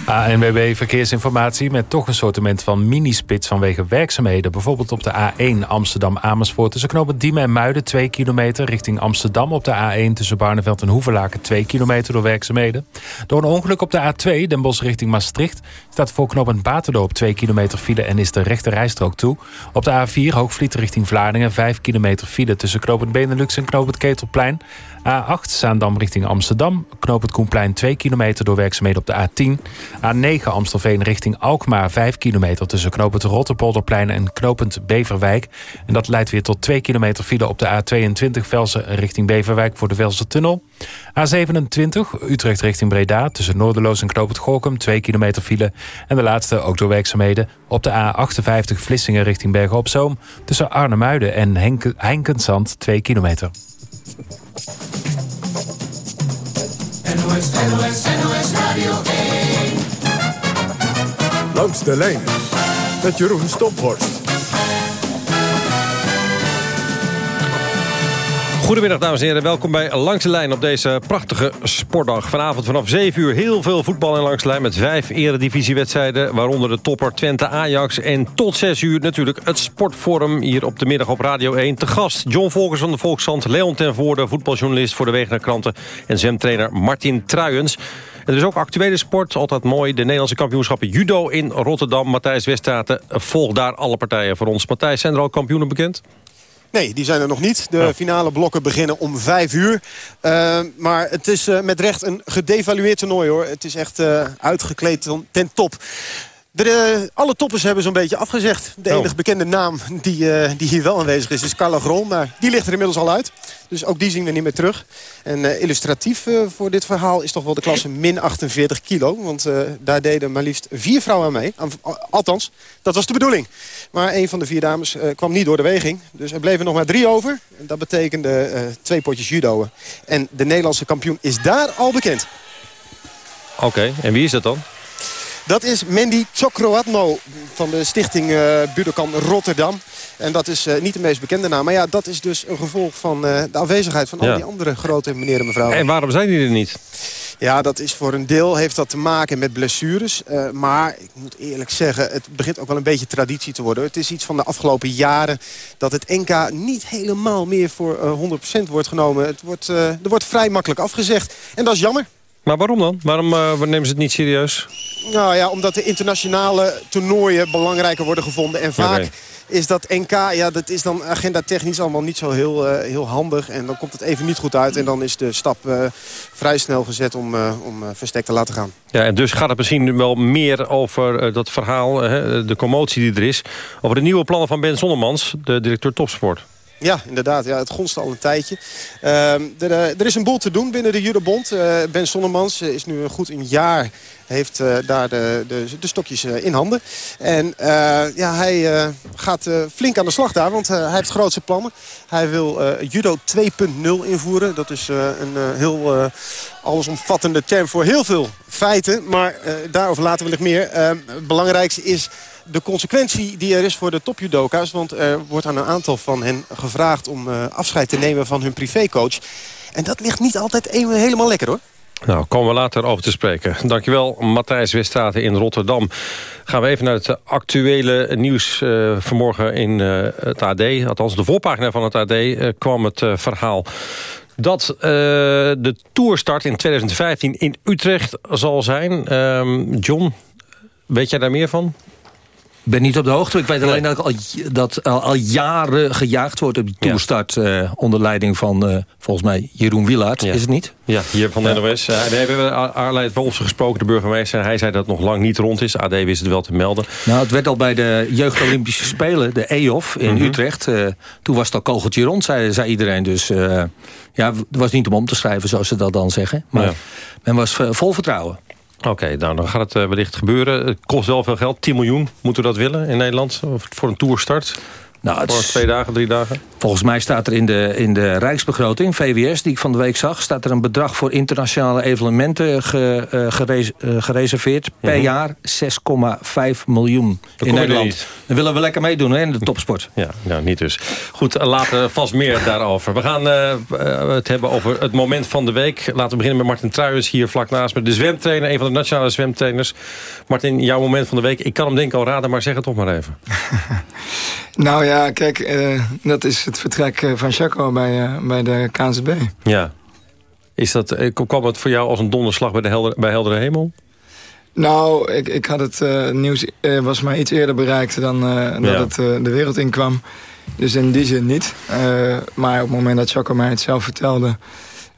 ANWB Verkeersinformatie met toch een sortiment van minispits vanwege werkzaamheden. Bijvoorbeeld op de A1 Amsterdam-Amersfoort tussen knopen Diemen en Muiden 2 kilometer. Richting Amsterdam op de A1 tussen Barneveld en Hoevelaken 2 kilometer door werkzaamheden. Door een ongeluk op de A2 Den Bosch richting Maastricht staat voor knooppunt Baterdorp 2 kilometer file en is de rechte rijstrook toe. Op de A4 Hoogvliet richting Vlaardingen 5 kilometer file tussen knooppunt Benelux en knooppunt Ketelplein. A8 Zaandam richting Amsterdam. Knoop het Koenplein 2 kilometer door werkzaamheden op de A10. A9 Amstelveen richting Alkmaar 5 kilometer tussen knooppunt Rotterpolderplein en knooppunt Beverwijk. En dat leidt weer tot 2 kilometer file op de A22 Velsen richting Beverwijk voor de Velsen-tunnel. A27 Utrecht richting Breda tussen Noorderloos en knooppunt Gorkum 2 kilometer file. En de laatste ook door werkzaamheden op de A58 Vlissingen richting Bergen op Zoom tussen Arnhemuiden en Henk Heinkensand 2 kilometer. NOS, NOS, NOS Radio 1. Langs de lijn met Jeroen Stophorst. Goedemiddag dames en heren, welkom bij Langs de Lijn op deze prachtige sportdag. Vanavond vanaf 7 uur heel veel voetbal in Langs de Lijn met vijf eredivisiewedstrijden. Waaronder de topper Twente Ajax en tot 6 uur natuurlijk het Sportforum hier op de middag op Radio 1. Te gast John Volkers van de Volkskrant, Leon ten Voorde, voetbaljournalist voor de Wegener Kranten en zwemtrainer Martin Truijens. Er is ook actuele sport, altijd mooi. De Nederlandse kampioenschappen judo in Rotterdam. Matthijs Weststraten volgt daar alle partijen voor ons. Matthijs, zijn er al kampioenen bekend? Nee, die zijn er nog niet. De finale blokken beginnen om vijf uur. Uh, maar het is uh, met recht een gedevalueerd toernooi hoor. Het is echt uh, uitgekleed ten top. De, alle toppers hebben zo'n beetje afgezegd. De enige bekende naam die, eh, die hier wel aanwezig is, is Carlo Grol. Maar die ligt er inmiddels al uit. Dus ook die zien we niet meer terug. En eh, illustratief eh, voor dit verhaal is toch wel de klasse min 48 kilo. Want daar deden maar liefst vier vrouwen aan mee. Althans, dat was de bedoeling. Maar een van de vier dames kwam niet door de weging. Dus er bleven nog maar drie over. En dat betekende twee potjes judoën. En de Nederlandse kampioen is daar al bekend. Oké, en wie is dat dan? Dat is Mandy Chokroatmo van de stichting eh Budokan Rotterdam. En dat is eh, niet de meest bekende naam. Maar ja, dat is dus een gevolg van eh, de afwezigheid van al die andere grote meneer en mevrouw. En waarom zijn die er niet? Ja, dat is voor een deel heeft dat te maken met blessures. Maar ik moet eerlijk zeggen, het begint ook wel een beetje traditie te worden. Het is iets van de afgelopen jaren dat het NK niet helemaal meer voor eh 100% wordt genomen. Het wordt, er wordt vrij makkelijk afgezegd. En dat is jammer. Maar waarom dan? Waarom eh, nemen ze het niet serieus? Nou ja, omdat de internationale toernooien belangrijker worden gevonden. En vaak is dat NK, ja, dat is dan agenda technisch allemaal niet zo heel, eh, heel handig. En dan komt het even niet goed uit. En dan is de stap eh, vrij snel gezet om, om verstek te laten gaan. Ja, en dus gaat het misschien wel meer over dat verhaal, de commotie die er is... over de nieuwe plannen van Ben Zonnemans, de directeur topsport. Ja, inderdaad. Ja, het gonste al een tijdje. Ehm, er, eh, er is een boel te doen binnen de Judobond. Eh, ben Sonnemans eh, is nu goed een jaar heeft daar de, de, de stokjes in handen. En ja, hij gaat flink aan de slag daar, want hij heeft grootse plannen. Hij wil judo 2.0 invoeren. Dat is een heel allesomvattende term voor heel veel feiten. Maar daarover later wellicht meer. Eh, het belangrijkste is de consequentie die er is voor de topjudoka's. Want er wordt aan een aantal van hen gevraagd om eh, afscheid te nemen van hun privécoach. En dat ligt niet altijd even helemaal lekker hoor. Nou, komen we later over te spreken. Dankjewel, Matthijs Weststraten in Rotterdam. Gaan we even naar het actuele nieuws eh, vanmorgen in eh, het AD. Althans, de voorpagina van het AD kwam het verhaal... dat de toerstart in 2015 in Utrecht zal zijn. Ehm, John, weet jij daar meer van? Ik ben niet op de hoogte. Ik weet alleen dat, al, dat al, al jaren gejaagd wordt op die toerstart... eh, onder leiding van, eh, volgens mij, Jeroen Wielaert. Is het niet? Ja, hier van de NOS. Uh, nee, we hebben Arleid Wolfsen gesproken, de burgemeester. Hij zei dat het nog lang niet rond is. AD wist het wel te melden. Nou, het werd al bij de Jeugd Olympische Spelen, de EOF in Mhm. Utrecht. eh, toen was het al kogeltje rond, zei, zei iedereen. Dus eh, ja, het was niet om om te schrijven, zoals ze dat dan zeggen. Maar Ja. men was eh, vol vertrouwen. Oké, nou dan gaat het eh, wellicht gebeuren. Het kost wel veel geld, 10 miljoen. Moeten we dat willen in Nederland? Voor een toerstart? Nou, het voor twee dagen, drie dagen? Volgens mij staat er in de, in de Rijksbegroting, VWS, die ik van de week zag... staat er een bedrag voor internationale evenementen ge, eh, eh, gereserveerd. Per Mhm. jaar 6,5 miljoen kom in er Nederland. Dan willen we lekker meedoen hè, in de topsport. Ja, nou niet dus. Goed, eh, later vast meer daarover. We gaan het hebben over het moment van de week. Laten we beginnen met Martin Truijens hier vlak naast me. De zwemtrainer, een van de nationale zwemtrainers. Martin, jouw moment van de week. Ik kan hem denk ik al raden, maar zeg het toch maar even. Nou ja, kijk, eh, dat is het vertrek eh, van Chaco bij, eh, bij de KNZB. Ja. Is dat, kwam het voor jou als een donderslag bij, de helder, bij heldere hemel? Nou, ik, ik had het nieuws was maar iets eerder bereikt dan dat Ja. het de wereld inkwam. Dus in die zin niet. Maar op het moment dat Chaco mij het zelf vertelde,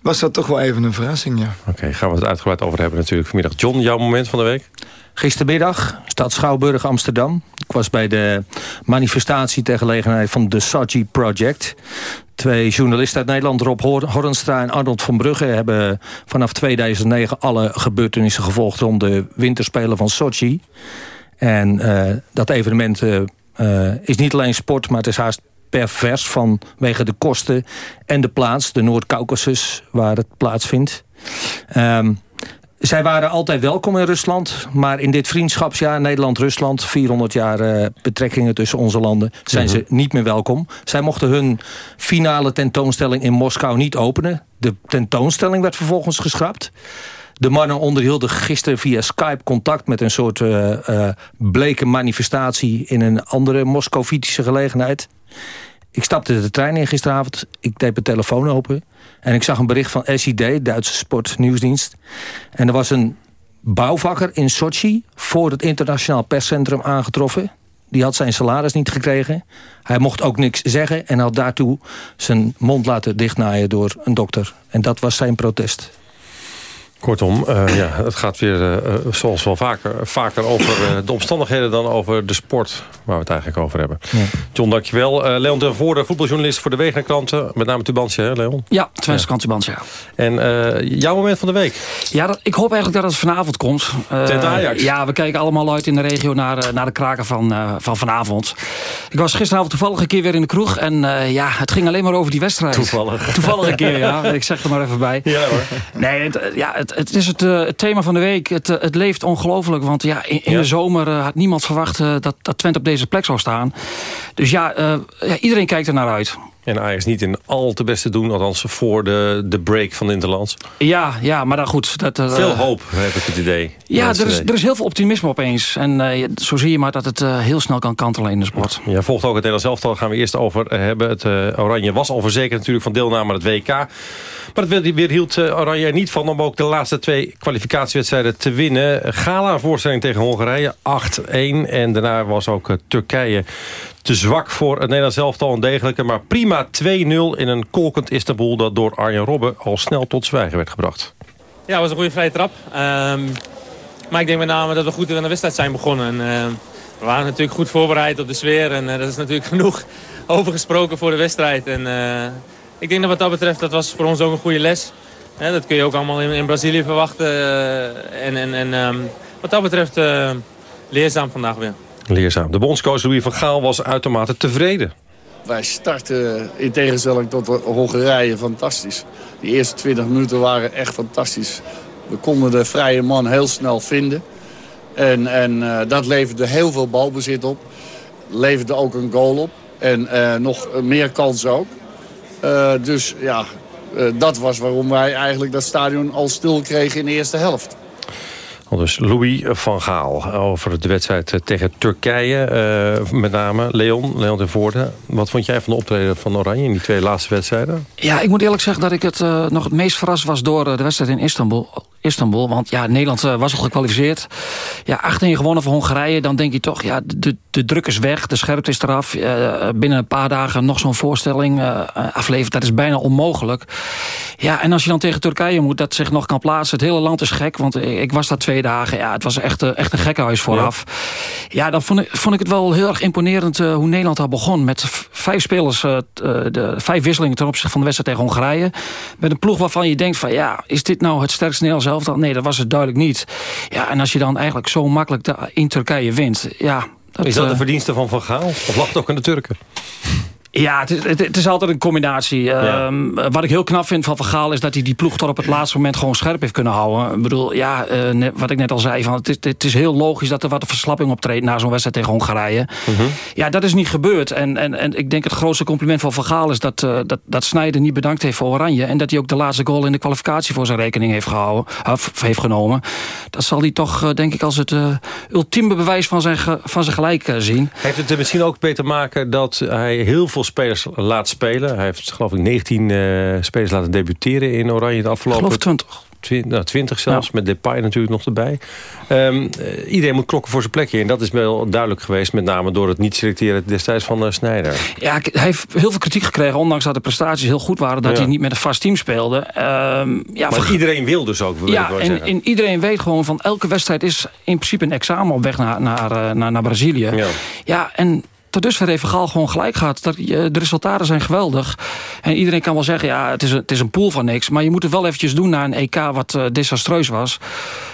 was dat toch wel even een verrassing, ja. Oké, gaan we het uitgebreid over hebben natuurlijk vanmiddag. John, jouw moment van de week? Gistermiddag, stad Schouwburg, Amsterdam. Ik was bij de manifestatie ter gelegenheid van de Saji Project. Twee journalisten uit Nederland, Rob Hor- Horrenstra en Arnold van Brugge... hebben vanaf 2009 alle gebeurtenissen gevolgd... rond de winterspelen van Sochi. En eh, dat evenement eh, eh, is niet alleen sport, maar het is haast pervers... vanwege de kosten en de plaats, de Noord-Caucasus, waar het plaatsvindt. Ehm, zij waren altijd welkom in Rusland. Maar in dit vriendschapsjaar Nederland-Rusland... 400 jaar eh, betrekkingen tussen onze landen... zijn Mhm. ze niet meer welkom. Zij mochten hun finale tentoonstelling in Moskou niet openen. De tentoonstelling werd vervolgens geschrapt. De mannen onderhielden gisteren via Skype contact... met een soort eh, eh, bleke manifestatie... in een andere Moscovitische gelegenheid. Ik stapte de trein in gisteravond. Ik deed mijn telefoon open. En ik zag een bericht van SID, Duitse sportnieuwsdienst. En er was een bouwvakker in Sochi... voor het internationaal perscentrum aangetroffen. Die had zijn salaris niet gekregen. Hij mocht ook niks zeggen en had daartoe zijn mond laten dichtnaaien door een dokter. En dat was zijn protest. Kortom, uh, ja, het gaat weer uh, zoals wel vaker, vaker over uh, de omstandigheden dan over de sport waar we het eigenlijk over hebben. Ja. John, dankjewel. Leon de Voorde, voetbaljournalist voor de Wegenerkranten. Met name Tubantia, hè Leon? Ja, Twente krant Tubantia. En jouw moment van de week? Ja, dat, ik hoop eigenlijk dat het vanavond komt. Tent Ajax? Ja, we kijken allemaal uit in de regio naar, naar de kraken van, van vanavond. Ik was gisteravond toevallig een keer weer in de kroeg. En ja, het ging alleen maar over die wedstrijd. Toevallig. Toevallig een keer, ja. Ik zeg er maar even bij. Ja hoor. Nee, het, ja, het, het is het, uh, het, thema van de week. Het, uh, het leeft ongelooflijk. Want ja, in, in ja. de zomer uh, had niemand verwacht dat, dat Twente op deze plek zou staan. Dus ja, ja, iedereen kijkt er naar uit. En Ajax niet in al te best te doen, althans voor de, de break van de Interlands. Ja, ja maar dan goed. Dat, uh, veel hoop, heb ik het idee. Ja, er is, er is heel veel optimisme opeens. En uh, zo zie je maar dat het uh, heel snel kan kantelen in de sport. Ja, volgt ook het Nederlands elftal, gaan we eerst over hebben. Het Oranje was al verzekerd natuurlijk van deelname aan het WK. Maar het weerhield Oranje er niet van om ook de laatste twee kwalificatiewedstrijden te winnen. Gala voorstelling tegen Hongarije, 8-1. En daarna was ook Turkije te zwak voor het Nederlands elftal een degelijke. Maar prima 2-0 in een kolkend Istanbul dat door Arjen Robben al snel tot zwijgen werd gebracht. Ja, het was een goede vrije trap. Um, maar ik denk met name dat we goed in de wedstrijd zijn begonnen. En, uh, we waren natuurlijk goed voorbereid op de sfeer. En uh, dat is natuurlijk genoeg overgesproken voor de wedstrijd. En uh, ik denk dat wat dat betreft, dat was voor ons ook een goede les. Dat kun je ook allemaal in, Brazilië verwachten. en en, en um, wat dat betreft leerzaam vandaag weer. Leerzaam. De bondscoach Louis van Gaal was uitermate tevreden. Wij starten in tegenstelling tot Hongarije fantastisch. Die eerste 20 minuten waren echt fantastisch. We konden de vrije man heel snel vinden. En, en uh, dat leverde heel veel balbezit op. Leverde ook een goal op. En uh, nog meer kansen ook. Uh, dus ja, dat was waarom wij eigenlijk dat stadion al stil kregen in de eerste helft. Dus Louis van Gaal over de wedstrijd tegen Turkije. Uh, met name Leon, Leon de Voorde. Wat vond jij van de optreden van Oranje in die twee laatste wedstrijden? Ja, ik moet eerlijk zeggen dat ik het uh, nog het meest verrast was door de wedstrijd in Istanbul. Istanbul. Want ja, Nederland uh, was al gekwalificeerd. Ja, 18 gewonnen van Hongarije. Dan denk je toch, ja, de, de druk is weg. De scherpte is eraf. Uh, binnen een paar dagen nog zo'n voorstelling uh, afleveren. Dat is bijna onmogelijk. Ja, en als je dan tegen Turkije moet, dat zich nog kan plaatsen. Het hele land is gek, want ik was daar twee dagen. Ja, het was echt, echt een gekkenhuis vooraf. Ja, ja dan vond ik, vond ik het wel heel erg imponerend hoe Nederland daar begon. Met vijf spelers, de, vijf wisselingen ten opzichte van de wedstrijd tegen Hongarije. Met een ploeg waarvan je denkt van, ja, is dit nou het sterkste Nederlands elftal? Nee, dat was het duidelijk niet. Ja, en als je dan eigenlijk zo makkelijk in Turkije wint... Ja, dat, is dat de verdienste van Van Gaal? Of lag het ook aan de Turken? Ja, het is, het, is, altijd een combinatie. Ja. Um, wat ik heel knap vind van Van Gaal is dat hij die ploeg tot op het laatste moment gewoon scherp heeft kunnen houden. Ik bedoel, ja, uh, net, wat ik net al zei, van, het, is, het is heel logisch dat er wat verslapping optreedt na zo'n wedstrijd tegen Hongarije. Uh -huh. Ja, dat is niet gebeurd. En, en, en ik denk het grootste compliment van Van Gaal is dat, uh, dat, dat Snijder niet bedankt heeft voor Oranje. En dat hij ook de laatste goal in de kwalificatie voor zijn rekening heeft, gehouden, heeft genomen. Dat zal hij toch, uh, denk ik, als het ultieme bewijs van zijn, van zijn gelijk zien. Heeft het er misschien ook mee te maken dat hij heel veel spelers laat spelen. Hij heeft geloof ik 19 uh, spelers laten debuteren in Oranje de afgelopen... Ik geloof 20. 20, nou, 20 zelfs, ja. met Depay natuurlijk nog erbij. Um, uh, iedereen moet klokken voor zijn plekje. En dat is wel duidelijk geweest, met name door het niet selecteren destijds van uh, Snijder. Ja, hij heeft heel veel kritiek gekregen, ondanks dat de prestaties heel goed waren, dat ja. hij niet met een vast team speelde. Um, ja, maar iedereen wil dus ook, wil ja, en, en, iedereen weet gewoon van elke wedstrijd is in principe een examen op weg naar, naar, naar, naar Brazilië. Ja, ja en tot dusver heeft Gaal gewoon gelijk gehad. Dat, de resultaten zijn geweldig. En iedereen kan wel zeggen, ja, het is, een, het is een pool van niks. Maar je moet het wel eventjes doen na een EK wat uh, desastreus was.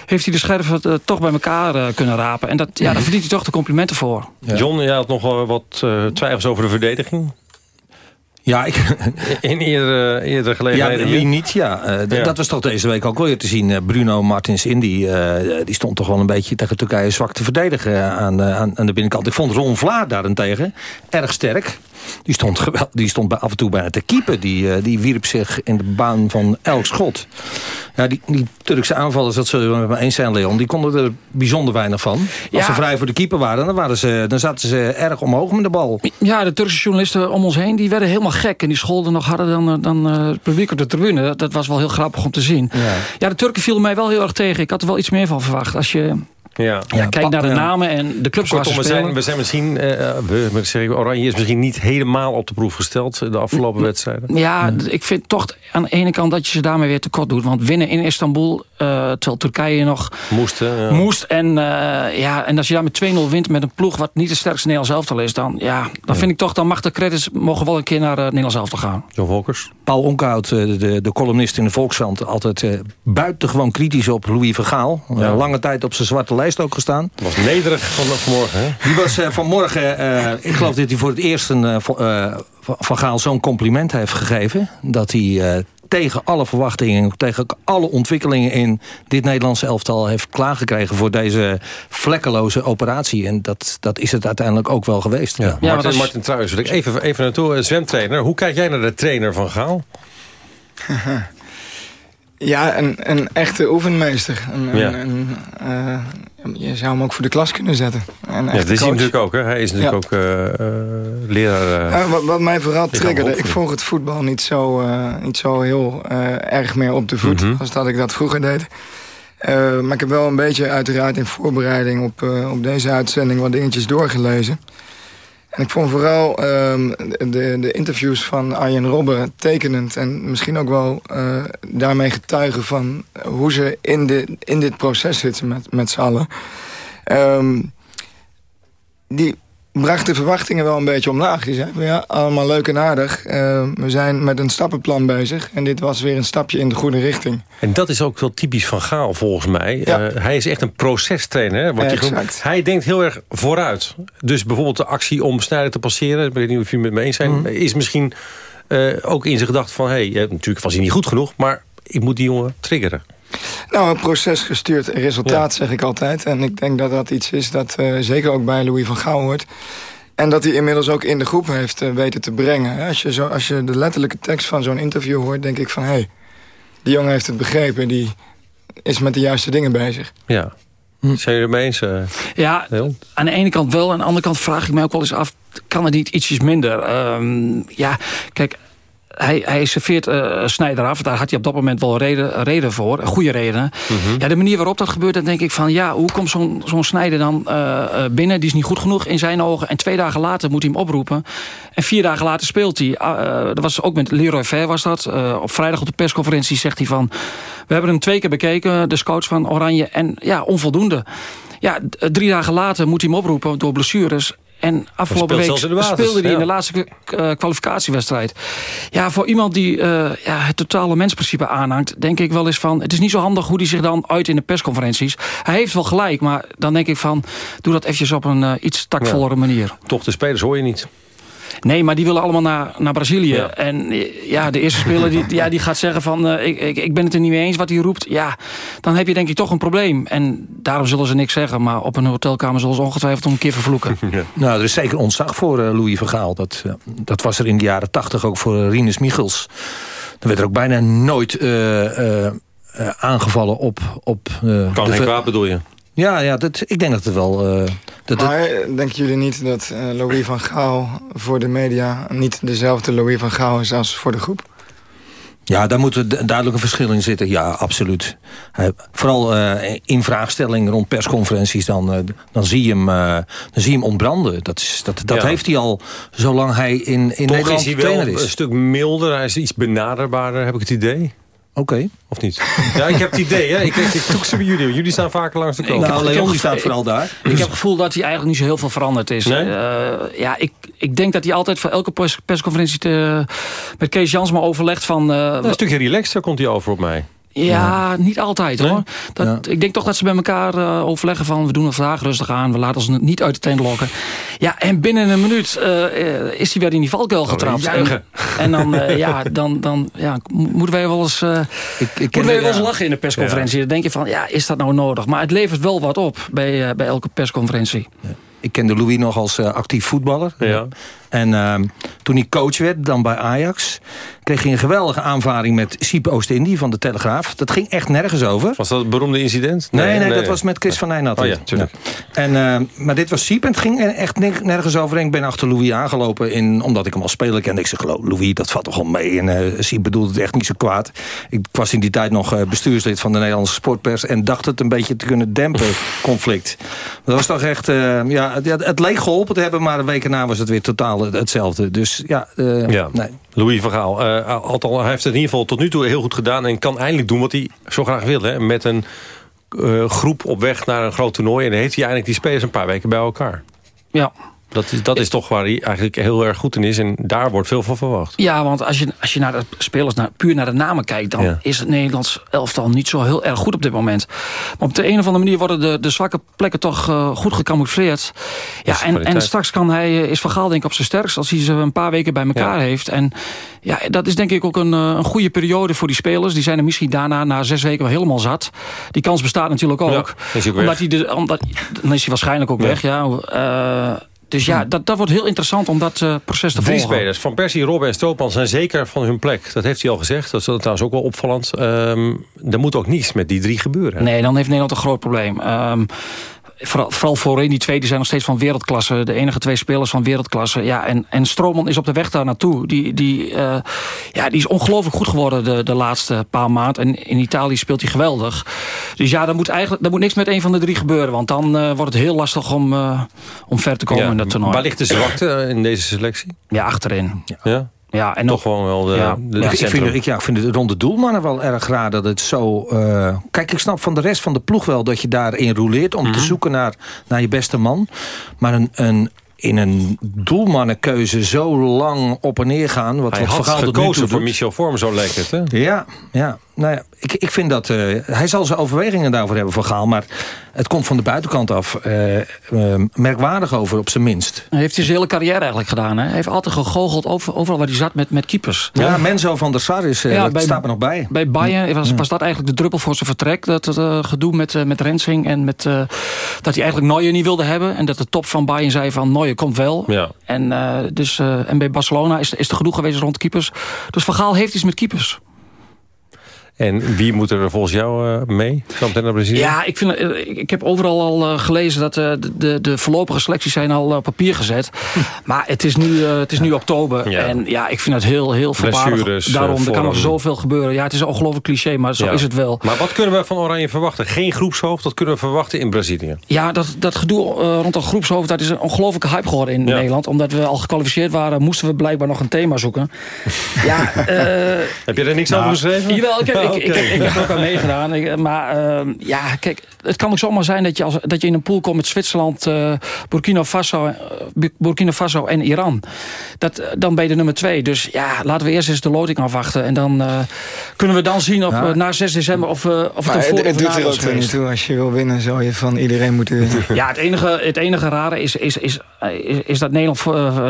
Heeft hij de scherven uh, toch bij elkaar uh, kunnen rapen. En dat, ja, daar verdient hij toch de complimenten voor. Ja. John, jij had nog wat twijfels over de verdediging. Ja, ik, in eerdere, eerdere gelegenheden. Ja, wie niet, ja. Uh, ja. Dat was toch deze week ook weer te zien. Uh, Bruno Martins Indy, uh, die stond toch wel een beetje tegen Turkije zwak te verdedigen aan, aan, aan de binnenkant. Ik vond Ron Vlaar daarentegen erg sterk. Die stond, die stond af en toe bijna te keeper. Die, die wierp zich in de baan van elk schot. Ja, die, die Turkse aanvallers, dat zullen we met me eens zijn, Leon... die konden er bijzonder weinig van. Als ja. ze vrij voor de keeper waren, dan, waren ze, dan zaten ze erg omhoog met de bal. Ja, de Turkse journalisten om ons heen, die werden helemaal gek. En die scholden nog harder dan, dan uh, het publiek op de tribune. Dat was wel heel grappig om te zien. Ja. ja, de Turken vielen mij wel heel erg tegen. Ik had er wel iets meer van verwacht. Als je ja. ja, kijk naar de namen en de clubs Kortom, we zijn, we zijn misschien, uh, we, zeggen, Oranje is misschien niet helemaal op de proef gesteld de afgelopen wedstrijden. Ja, ik vind toch aan de ene kant dat je ze daarmee weer tekort doet. Want winnen in Istanbul terwijl Turkije nog moest. Ja. moest. En, uh, ja, en als je daar met 2-0 wint met een ploeg... wat niet de sterkste Nederlands elftal is... dan, ja, dan ja. vind ik toch, dan mag de credits mogen wel een keer naar uh, Nederlands elftal gaan. John Volkers. Paul Onkhout, de, de columnist in de Volkskrant... altijd buitengewoon kritisch op Louis Vergaal. Ja. lange tijd op zijn zwarte lijst ook gestaan. was nederig van vanmorgen, hè? Die was vanmorgen... ik geloof dat hij voor het eerst een, Van Gaal zo'n compliment heeft gegeven. Dat hij tegen alle verwachtingen, tegen alle ontwikkelingen in dit Nederlandse elftal heeft klaargekregen voor deze vlekkeloze operatie. En dat, dat is het uiteindelijk ook wel geweest. Ja. ja Martin, Martin Truijs, wil ik even, even naartoe. Zwemtrainer, hoe kijk jij naar de trainer van Gaal? Ja, een, een echte oefenmeester. Een, ja. een, uh, je zou hem ook voor de klas kunnen zetten. ja, dat is hij natuurlijk ook. Hè? Hij is natuurlijk ja. ook uh, uh, leraar. wat, wat, mij vooral triggerde, ik volg het voetbal niet zo, niet zo heel erg meer op de voet... Mm -hmm. als dat ik dat vroeger deed. maar ik heb wel een beetje uiteraard in voorbereiding op, op deze uitzending... wat dingetjes doorgelezen. En ik vond vooral um, de, de interviews van Arjen Robben tekenend... en misschien ook wel uh, daarmee getuigen van hoe ze in, de, in dit proces zitten met, met z'n allen. Um, die bracht de verwachtingen wel een beetje omlaag. Die zei, ja, allemaal leuk en aardig. Uh, we zijn met een stappenplan bezig. En dit was weer een stapje in de goede richting. En dat is ook wel typisch van Gaal volgens mij. Ja. Uh, hij is echt een procestrainer. Hè? Exact. Hij, denkt heel erg vooruit. Dus bijvoorbeeld de actie om Snijder te passeren... ik weet niet of jullie het met me eens zijn... Mm. is misschien uh, ook in zijn gedachte van... Hey, natuurlijk was hij niet goed genoeg... maar ik moet die jongen triggeren. Nou, een procesgestuurd resultaat ja. zeg ik altijd. En ik denk dat dat iets is dat uh, zeker ook bij Louis van Gaal hoort. En dat hij inmiddels ook in de groep heeft uh, weten te brengen. Als je, zo, als je de letterlijke tekst van zo'n interview hoort... denk ik van, hé, hey, die jongen heeft het begrepen. Die is met de juiste dingen bezig. Ja. Hm. Zijn jullie het eens? Uh, ja, heel? aan de ene kant wel. Aan de andere kant vraag ik mij ook wel eens af... kan het niet ietsjes minder? Um, ja, kijk, hij, hij serveert uh, Snijder af. Daar had hij op dat moment wel reden, reden voor. Goede redenen. Mm -hmm. ja, de manier waarop dat gebeurt, dan denk ik van... ja, hoe komt zo'n zo'n Snijder dan uh, binnen? Die is niet goed genoeg in zijn ogen. En twee dagen later moet hij hem oproepen. En vier dagen later speelt hij. Uh, dat was ook met Leroy Ver was dat. op vrijdag op de persconferentie zegt hij van... we hebben hem twee keer bekeken, de scouts van Oranje. En ja, onvoldoende. Ja, drie dagen later moet hij hem oproepen door blessures. En afgelopen week basis, speelde hij ja. in de laatste uh, kwalificatiewedstrijd. Ja, voor iemand die uh, ja, het totale mensprincipe aanhangt... denk ik wel eens van... het is niet zo handig hoe hij zich dan uit in de persconferenties. Hij heeft wel gelijk, maar dan denk ik van... doe dat eventjes op een uh, iets takvollere ja. manier. Toch, de spelers hoor je niet. Nee, maar die willen allemaal naar, naar Brazilië. Ja. En ja, de eerste speler die, ja, die gaat zeggen van... Uh, ik, ik, ik ben het er niet mee eens wat hij roept. Ja, dan heb je denk ik toch een probleem. En daarom zullen ze niks zeggen. Maar op een hotelkamer zullen ze ongetwijfeld om een keer vervloeken. Ja. Nou, er is zeker ontzag voor uh, Louis Vergaal. Dat, uh, dat was er in de jaren tachtig ook voor Rinus Michels. Er werd er ook bijna nooit aangevallen op... op kan geen kwaad bedoel je? Ja, ja dat, ik denk dat het wel... Uh, dat maar het... denken jullie niet dat uh, Louis van Gaal voor de media... niet dezelfde Louis van Gaal is als voor de groep? Ja, daar moet duidelijk een verschil in zitten. Ja, absoluut. Uh, vooral in vraagstellingen rond persconferenties... dan, dan, zie, je hem, dan zie je hem ontbranden. Dat, is, dat, dat ja. heeft hij al zolang hij in, in Toch Nederland is hij trainer wel is. een stuk milder. Hij is iets benaderbaarder, heb ik het idee. Oké. Okay. Of niet? Ja, ik heb het idee. Hè? Ik, ik, ik zoek ze bij jullie. Jullie staan vaker langs de kant. Nou, Leon die staat vooral daar. Ik, heb het gevoel dat hij eigenlijk niet zo heel veel veranderd is. Nee? Uh, ja, ik, ik denk dat hij altijd voor elke pers persconferentie te, met Kees Jansma overlegt van... Uh, een stukje relaxter komt hij over op mij. Ja, ja, niet altijd hoor. Dat, ja. Ik denk toch dat ze bij elkaar uh, overleggen van... we doen het vandaag rustig aan, we laten ons niet uit de tent lokken. Ja, en binnen een minuut uh, is hij weer in die valkuil getrapt. Oh, en, en, dan, uh, ja, dan, dan ja, moeten wij wel eens, ik, ik moeten wij wel eens lachen in de persconferentie. Dan denk je van, ja, is dat nou nodig? Maar het levert wel wat op bij, bij elke persconferentie. Ik kende Louis nog als actief voetballer. Ja. En uh, toen hij coach werd, dan bij Ajax... kreeg hij een geweldige aanvaring met Siep Oost-Indie van de Telegraaf. Dat ging echt nergens over. Was dat het beroemde incident? Nee, nee, nee, nee dat was met Chris van Nijnat. Oh ja, tuurlijk. Ja. En, uh, maar dit was Siep en het ging echt nergens over. En ik ben achter Louis aangelopen, in, omdat ik hem als speler kende. Ik zeg, Louis, dat valt toch wel mee. En uh, Siep bedoelde het echt niet zo kwaad. Ik was in die tijd nog bestuurslid van de Nederlandse sportpers... en dacht het een beetje te kunnen dempen, conflict. Dat was toch echt... eh, ja, het, het leek geholpen te hebben, maar een week erna was het weer totaal hetzelfde. Dus ja, eh, Ja. nee. Louis van Gaal, eh, hij heeft het in ieder geval tot nu toe heel goed gedaan... en kan eindelijk doen wat hij zo graag wil. Hè? Met een eh, groep op weg naar een groot toernooi... en dan heeft hij eigenlijk die spelers een paar weken bij elkaar. Ja. Dat is, dat is toch waar hij eigenlijk heel erg goed in is... en daar wordt veel van verwacht. Ja, want als je, als je naar de spelers naar, puur naar de namen kijkt... dan Ja. is het Nederlands elftal niet zo heel erg goed op dit moment. Maar op de een of andere manier worden de, de zwakke plekken toch eh, goed gecamoufleerd. Ja, en, en straks kan hij, eh, is Van Gaal denk ik op zijn sterkst... als hij ze een paar weken bij elkaar Ja. heeft. En ja, dat is denk ik ook een, eh, een goede periode voor die spelers. Die zijn er misschien daarna na zes weken wel helemaal zat. Die kans bestaat natuurlijk ook. Ja, is hij ook omdat hij de, omdat, dan is hij waarschijnlijk ook weg, ja. Dus ja, dat, dat wordt heel interessant om dat eh, proces te Drie volgen. spelers, Van Persie, Robben en Stroopman... zijn zeker van hun plek. Dat heeft hij al gezegd. Dat is trouwens ook wel opvallend. Ehm, er moet ook niets met die drie gebeuren. Nee, dan heeft Nederland een groot probleem. Ehm, vooral, vooral voorin, die twee die zijn nog steeds van wereldklasse. De enige twee spelers van wereldklasse. Ja, en, en Stroman is op de weg daar naartoe. Die, die, eh, ja, die is ongelooflijk goed geworden de, de laatste paar maanden. En in Italië speelt hij geweldig. Dus ja, er moet, eigenlijk, er moet niks met een van de drie gebeuren. Want dan eh, wordt het heel lastig om, eh, om ver te komen Ja, in dat toernooi. Waar ligt de zwakte in deze selectie? Ja, achterin. Ja? Ja, en Toch gewoon wel de, Ja. de ik, vind, ik, ja, ik vind het rond de doelmannen wel erg raar dat het zo... eh, kijk, ik snap van de rest van de ploeg wel dat je daarin rouleert... om Mhm. te zoeken naar, naar je beste man. Maar een, een, in een doelmannenkeuze zo lang op en neer gaan... Wat, Hij wat had gekozen voor. Michel Vorm, zo leek het. Hè? Ja, ja. Nou ja, ik, ik vind dat... eh, hij zal zijn overwegingen daarvoor hebben van Gaal... maar het komt van de buitenkant af eh, eh, merkwaardig over, op zijn minst. Hij heeft hij zijn hele carrière eigenlijk gedaan. Hè? Hij heeft altijd gegoocheld over, overal waar hij zat met, met keepers. Ja, Menzo van der Sar is, eh, dat staat er nog bij. Bij Bayern was, was dat eigenlijk de druppel voor zijn vertrek. Dat eh, gedoe met, met Rensing. En met, eh, dat hij eigenlijk Neuer niet wilde hebben. En dat de top van Bayern zei van Neuer komt wel. Ja. En, eh, dus, eh, en bij Barcelona is, is er genoeg geweest rond keepers. Dus Van Gaal heeft iets met keepers. En wie moet er volgens jou eh, mee? Zometeen naar Brazilië? Ja, ik, vind, eh, ik, heb overal al eh, gelezen dat de, de, de voorlopige selecties zijn al op papier gezet. maar het is nu, het is nu oktober. Ja. En ja, ik vind het heel, heel verbaasd. Daarom, er kan nog zoveel gebeuren. Ja, het is een ongelooflijk cliché, maar zo Ja. is het wel. Maar wat kunnen we van Oranje verwachten? Geen groepshoofd, dat kunnen we verwachten in Brazilië. Ja, dat, dat gedoe rond dat groepshoofd... dat is een ongelofelijke hype geworden in Ja. Nederland. Omdat we al gekwalificeerd waren... moesten we blijkbaar nog een thema zoeken. ja, Heb je er niks nou, over geschreven? Jawel, ik heb, ik, ik, Oké. ik, ik heb ook aan meegedaan. Ik, maar ehm, ja, kijk, het kan ook zomaar zijn dat je, als, dat je in een pool komt met Zwitserland, eh, Burkina, Faso, eh, Burkina Faso en Iran. Dat, eh, dan ben je de nummer twee. Dus ja, laten we eerst eens de loting afwachten. En dan kunnen we dan zien of, Ja. na 6 december of, of het een voor- het doet er ook niet toe. Als je wil winnen, zou je van iedereen moeten winnen. Ja, het enige, het enige rare is, is, is, is, is dat Nederland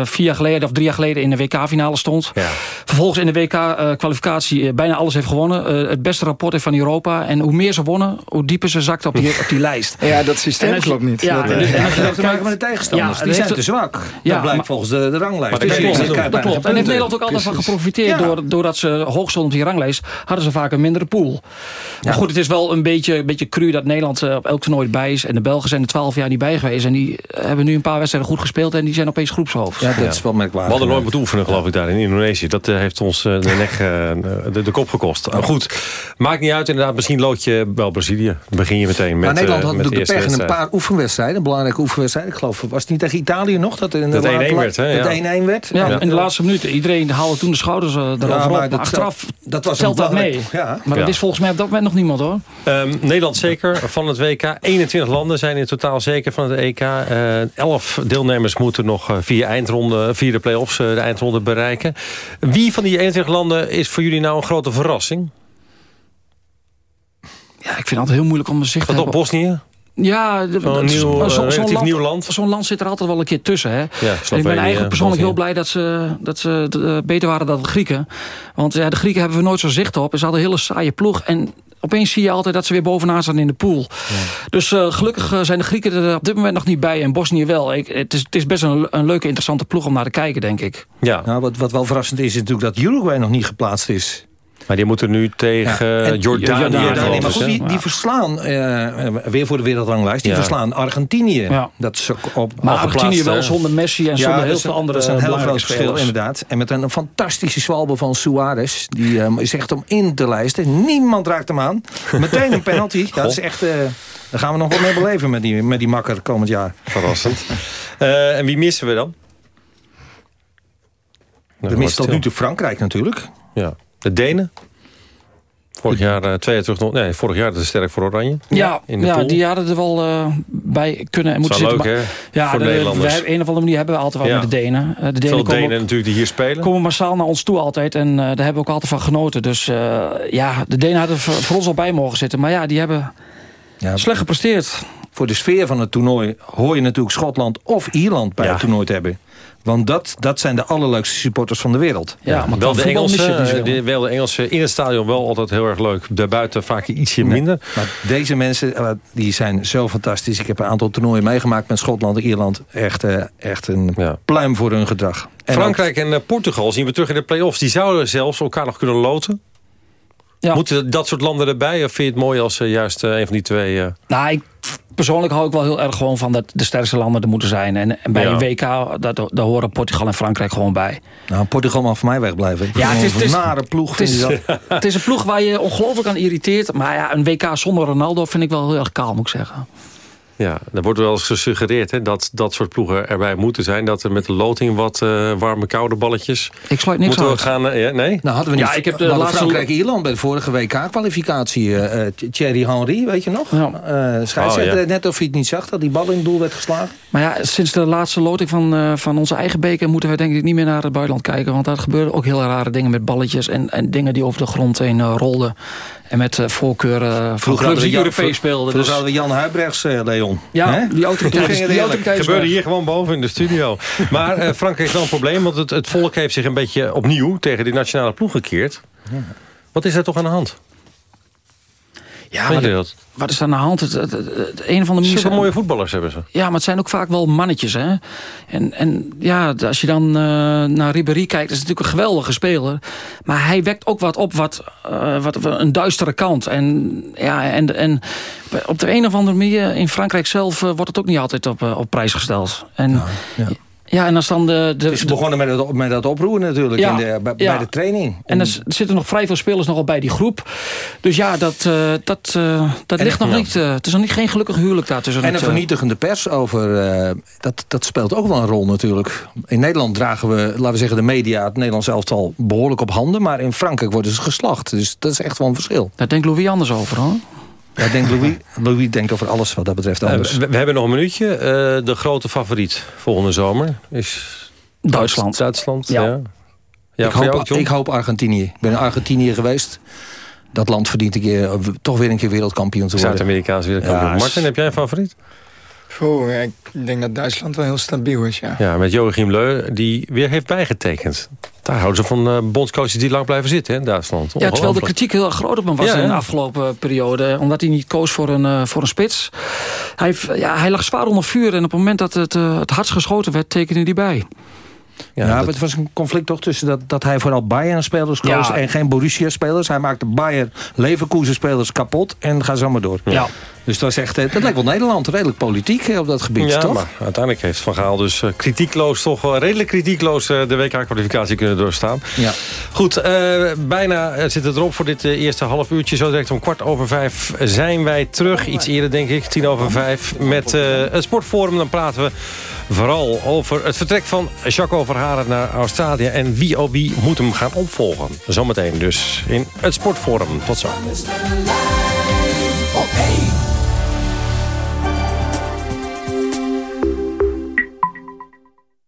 vier jaar geleden of drie jaar geleden in de WK-finale stond. Ja. Vervolgens in de WK-kwalificatie bijna alles heeft gewonnen. Eh, het beste rapport heeft van Europa. En hoe meer ze wonnen, hoe dieper ze zakten op die, op die lijst. Ja, dat systeem En als je- klopt niet. Ja, Dat, en eh, dus- en als je Dat dat te maken met de tegenstanders. Ja, die dat zijn te zwak. Ja, dat blijkt maar- volgens de, de ranglijst. Maar dat bijna Dat klopt. geen En heeft. Nederland ook altijd van geprofiteerd. Ja. Door, doordat ze hoog stonden op die ranglijst, hadden ze vaak een mindere pool. Maar goed, het is wel een beetje, een beetje cru dat Nederland eh, op elk toernooi bij is. En de Belgen zijn er twaalf jaar niet bij geweest. En die hebben nu een paar wedstrijden goed gespeeld. En die zijn opeens groepshoofd. Ja, dat is wel We merkwaardig. hadden nooit moeten oefenen, geloof ik, daar in Indonesië. Dat eh, heeft ons eh, de nek, eh, de, de kop gekost. Goed, maakt niet uit. Inderdaad, misschien lood je wel Brazilië. Dan begin je meteen met, Maar Nederland eh, had de natuurlijk de eerste pech in een paar oefenwedstrijden. Een belangrijke oefenwedstrijd. Ik geloof, was het niet tegen Italië nog? Dat, er in de Dat 1-1 laatste- werd, hè. Dat 1-1 werd. Ja, in de laatste minuten. Iedereen haalde toen de schouders uh, erover Ja, op. maar Maar dat achteraf telt- dat was telt een dat mee. ja. Maar dat wist volgens mij op dat moment nog niemand hoor. Ehm, Nederland zeker van het WK. 21 landen zijn in totaal zeker van het EK. Eh 11 deelnemers moeten nog eh, via, eindronde, via de play-offs eh, de eindronde bereiken. Wie van die 21 landen is voor jullie nou een grote verrassing? Ja, ik vind het altijd heel moeilijk om een zicht te Wat op hebben. Bosnië? Ja, Zo'n zo'n- eh, land- nieuw land. Zo'n land zit er altijd wel een keer tussen. Hè? Ja, En ik ben eigenlijk persoonlijk heel blij dat ze, dat ze eh, beter waren dan de Grieken. Want ja, de Grieken hebben we nooit zo zicht op. Ze hadden een hele saaie ploeg. En opeens zie je altijd dat ze weer bovenaan staan in de pool. Dus eh, gelukkig zijn de Grieken er op dit moment nog niet bij. En Bosnië wel. Ik, het, is, het is best een, een leuke, interessante ploeg om naar te kijken, denk ik. Ja. Nou, wat, wat wel verrassend is, is natuurlijk dat Uruguay nog niet geplaatst is. Maar die moeten nu tegen ja. Jordanië. Jordanië maar goed, die, die verslaan, uh, weer voor de wereldranglijst, die verslaan Argentinië. Ja. Dat is op, maar Argentinië wel zonder Messi en zonder heel veel andere Dat is een heel groot verschil, inderdaad. En met een fantastische zwalbe van Suarez. Die um, is echt om in te lijsten. Niemand raakt hem aan. Meteen een penalty. Dat is echt... Uh, daar gaan we nog wel mee beleven met die, met die makker komend jaar. Verrassend. Uh, en wie missen we dan? We missen tot nu toe Frankrijk natuurlijk. Ja. De Denen? Vorig jaar, uh, twee jaar terug nog. Nee, vorig jaar dat is sterk voor Oranje. Ja, in de ja die hadden er wel uh, bij kunnen en moeten zitten. Leuk, maar, ja, voor de, Nederlanders. Wij, een of andere manier hebben we altijd wel ja. met de Denen. Uh, de Denen Veel komen, Denen natuurlijk die hier spelen. komen massaal naar ons toe altijd. En uh, daar hebben we ook altijd van genoten. Dus ja, de Denen hadden voor, voor, ons al bij mogen zitten. Maar ja, die hebben ja, slecht gepresteerd. Voor de sfeer van het toernooi hoor je natuurlijk Schotland of Ierland bij ja. het toernooi te hebben. Want dat, dat zijn de allerleukste supporters van de wereld. Ja, ja maar wel de, Engelse, de, wel de Engelse in het stadion wel altijd heel erg leuk. Daarbuiten vaak ietsje nee, minder. Maar deze mensen die zijn zo fantastisch. Ik heb een aantal toernooien meegemaakt met Schotland en Ierland. Echt, echt een ja. pluim voor hun gedrag. En Frankrijk ook, en Portugal zien we terug in de play-offs. Die zouden zelfs elkaar nog kunnen loten. Ja. Moeten dat soort landen erbij? Of vind je het mooi als uh, juist uh, een van die twee... Uh... Nou, ik, persoonlijk hou ik wel heel erg gewoon van dat de sterkste landen er moeten zijn. En, en bij ja. een WK, dat, daar horen Portugal en Frankrijk gewoon bij. Nou, Portugal mag voor mij wegblijven. Ja, het is, het is een nare ploeg. Het is, het is een ploeg waar je ongelooflijk aan irriteert. Maar ja, een WK zonder Ronaldo vind ik wel heel erg kaal, moet ik zeggen. Ja, er wordt wel eens gesuggereerd hè, dat dat soort ploegen erbij moeten zijn. Dat er met de loting wat uh, warme koude balletjes... Ik sluit niks moeten uit. we gaan, uh, ja, Nee? Nou, hadden we niet, ja, ik heb de laatste Frankrijk-Ierland bij de vorige WK-kwalificatie. Uh, Thierry Henry, weet je nog? Ja. scheidsrechter oh, ja. net of hij het niet zag dat die bal in het doel werd geslagen. Maar ja, sinds de laatste loting van, van onze eigen beker... moeten we denk ik niet meer naar het buitenland kijken. Want daar gebeuren ook heel rare dingen met balletjes... en, en dingen die over de grond heen rolden. En met uh, voorkeur uh, van clubs die Europees speelden. Dus hadden we Jan Huibrechts, uh, Leon. Ja, He? die autoriteit. Die autoriteit gebeurde hier gewoon boven in de studio. maar uh, Frankrijk heeft wel een probleem, want het, het volk heeft zich een beetje opnieuw tegen die nationale ploeg gekeerd. Ja. Wat is er toch aan de hand? Ja, wat, dat? wat is er aan de hand? Het, het, het, het een van de Zulke mooie voetballers hebben ze. Ja, maar het zijn ook vaak wel mannetjes. Hè? En, en ja, als je dan uh, naar Ribéry kijkt... is het natuurlijk een geweldige speler. Maar hij wekt ook wat op, wat, uh, wat een duistere kant. En, ja, en, en op de een of andere manier in Frankrijk zelf... Uh, wordt het ook niet altijd op, op prijs gesteld. En, ja, ja. Ja, en als dan de... de het is begonnen met, het, met dat oproeren natuurlijk ja, in de, bij, ja. de training. En er zitten nog vrij veel spelers nogal bij die groep. Dus ja, dat, uh, dat, uh, dat ligt nog niet... Uh, het is nog niet geen gelukkig huwelijk daar tussen. En een vernietigende pers over... dat, dat speelt ook wel een rol natuurlijk. In Nederland dragen we, laten we zeggen, de media... het Nederlands elftal behoorlijk op handen. Maar in Frankrijk worden ze geslacht. Dus dat is echt wel een verschil. Daar denkt Louis anders over, hoor. Ja, denk Louis, Louis denkt over alles wat dat betreft anders. Uh, we, we, hebben nog een minuutje. Uh, de grote favoriet volgende zomer is... Duitsland. Duitsland, ja. ja. ja ik, hoop, ook, ik hoop Argentinië. Ik ben in Argentinië geweest. Dat land verdient een keer, toch weer een keer wereldkampioen te worden. Zuid-Amerikaans wereldkampioen. Ja, Martin, heb jij een favoriet? Ik denk dat Duitsland wel heel stabiel is, ja. Ja, met Joachim Leu, die weer heeft bijgetekend. Daar houden ze van uh, bondscoaches die lang blijven zitten hè, in Duitsland. Ja, terwijl de kritiek heel groot op hem was ja, in de afgelopen periode. Omdat hij niet koos voor een, uh, voor een spits. Hij, ja, hij lag zwaar onder vuur en op het moment dat het, uh, het hardst geschoten werd, tekende hij bij. Ja, ja dat... het was een conflict toch tussen dat, dat hij vooral Bayern-spelers koos... Ja. en geen Borussia-spelers. Hij maakte Bayern Leverkusen-spelers kapot en ga zo maar door. Ja. Dus dat, is echt, dat lijkt wel Nederland redelijk politiek op dat gebied, ja, toch? maar uiteindelijk heeft Van Gaal dus uh, kritiekloos... toch wel redelijk kritiekloos uh, de WK-kwalificatie kunnen doorstaan. Ja. Goed, uh, bijna zit het erop voor dit eerste half uurtje. Zo direct om kwart over vijf zijn wij terug. Iets eerder, denk ik, tien over vijf. Met het Sportforum, dan praten we vooral over het vertrek van Jacques Verharen naar Australië... en wie of wie moet hem gaan opvolgen. Zometeen dus in het Sportforum. Tot zo.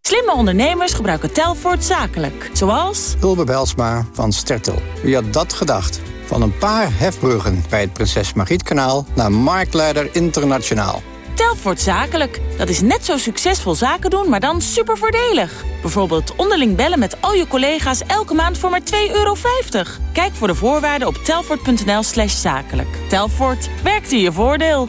Slimme ondernemers gebruiken Telfort zakelijk. Zoals... Ulbe Belsma van Stertel. Wie had dat gedacht? Van een paar hefbruggen bij het Prinses Margrietkanaal... naar Marktleider Internationaal. Telfort Zakelijk. Dat is net zo succesvol zaken doen, maar dan super voordelig. Bijvoorbeeld onderling bellen met al je collega's elke maand voor maar 2,50 euro. Kijk voor de voorwaarden op telfort.nl slash zakelijk. Telfort, werkt in je voordeel.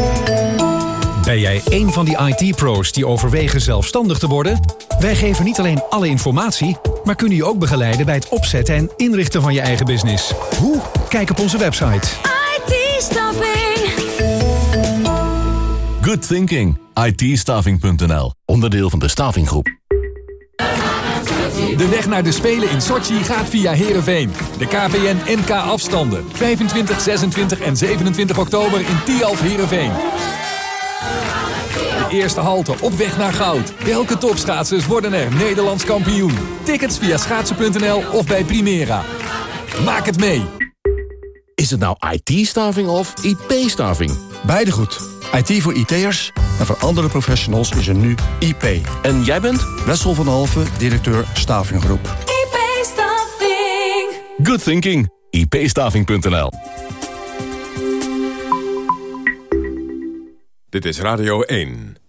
Ben jij een van die IT-pro's die overwegen zelfstandig te worden? Wij geven niet alleen alle informatie, maar kunnen je ook begeleiden bij het opzetten en inrichten van je eigen business. Hoe? Kijk op onze website. IT-staffing. Good thinking. it Onderdeel van de Stavinggroep. De weg naar de Spelen in Sochi gaat via Heerenveen. De KPN NK afstanden. 25, 26 en 27 oktober in Tialf Heerenveen. De eerste halte op weg naar goud. Welke topschaatsers worden er Nederlands kampioen? Tickets via schaatsen.nl of bij Primera. Maak het mee. Is het nou IT-staving of IP-staving? Beide goed. IT voor IT'ers en voor andere professionals is er nu IP. En jij bent? Wessel van Halve, directeur Stavinggroep. IP-staving. Good thinking. ipstaving.nl Dit is Radio 1.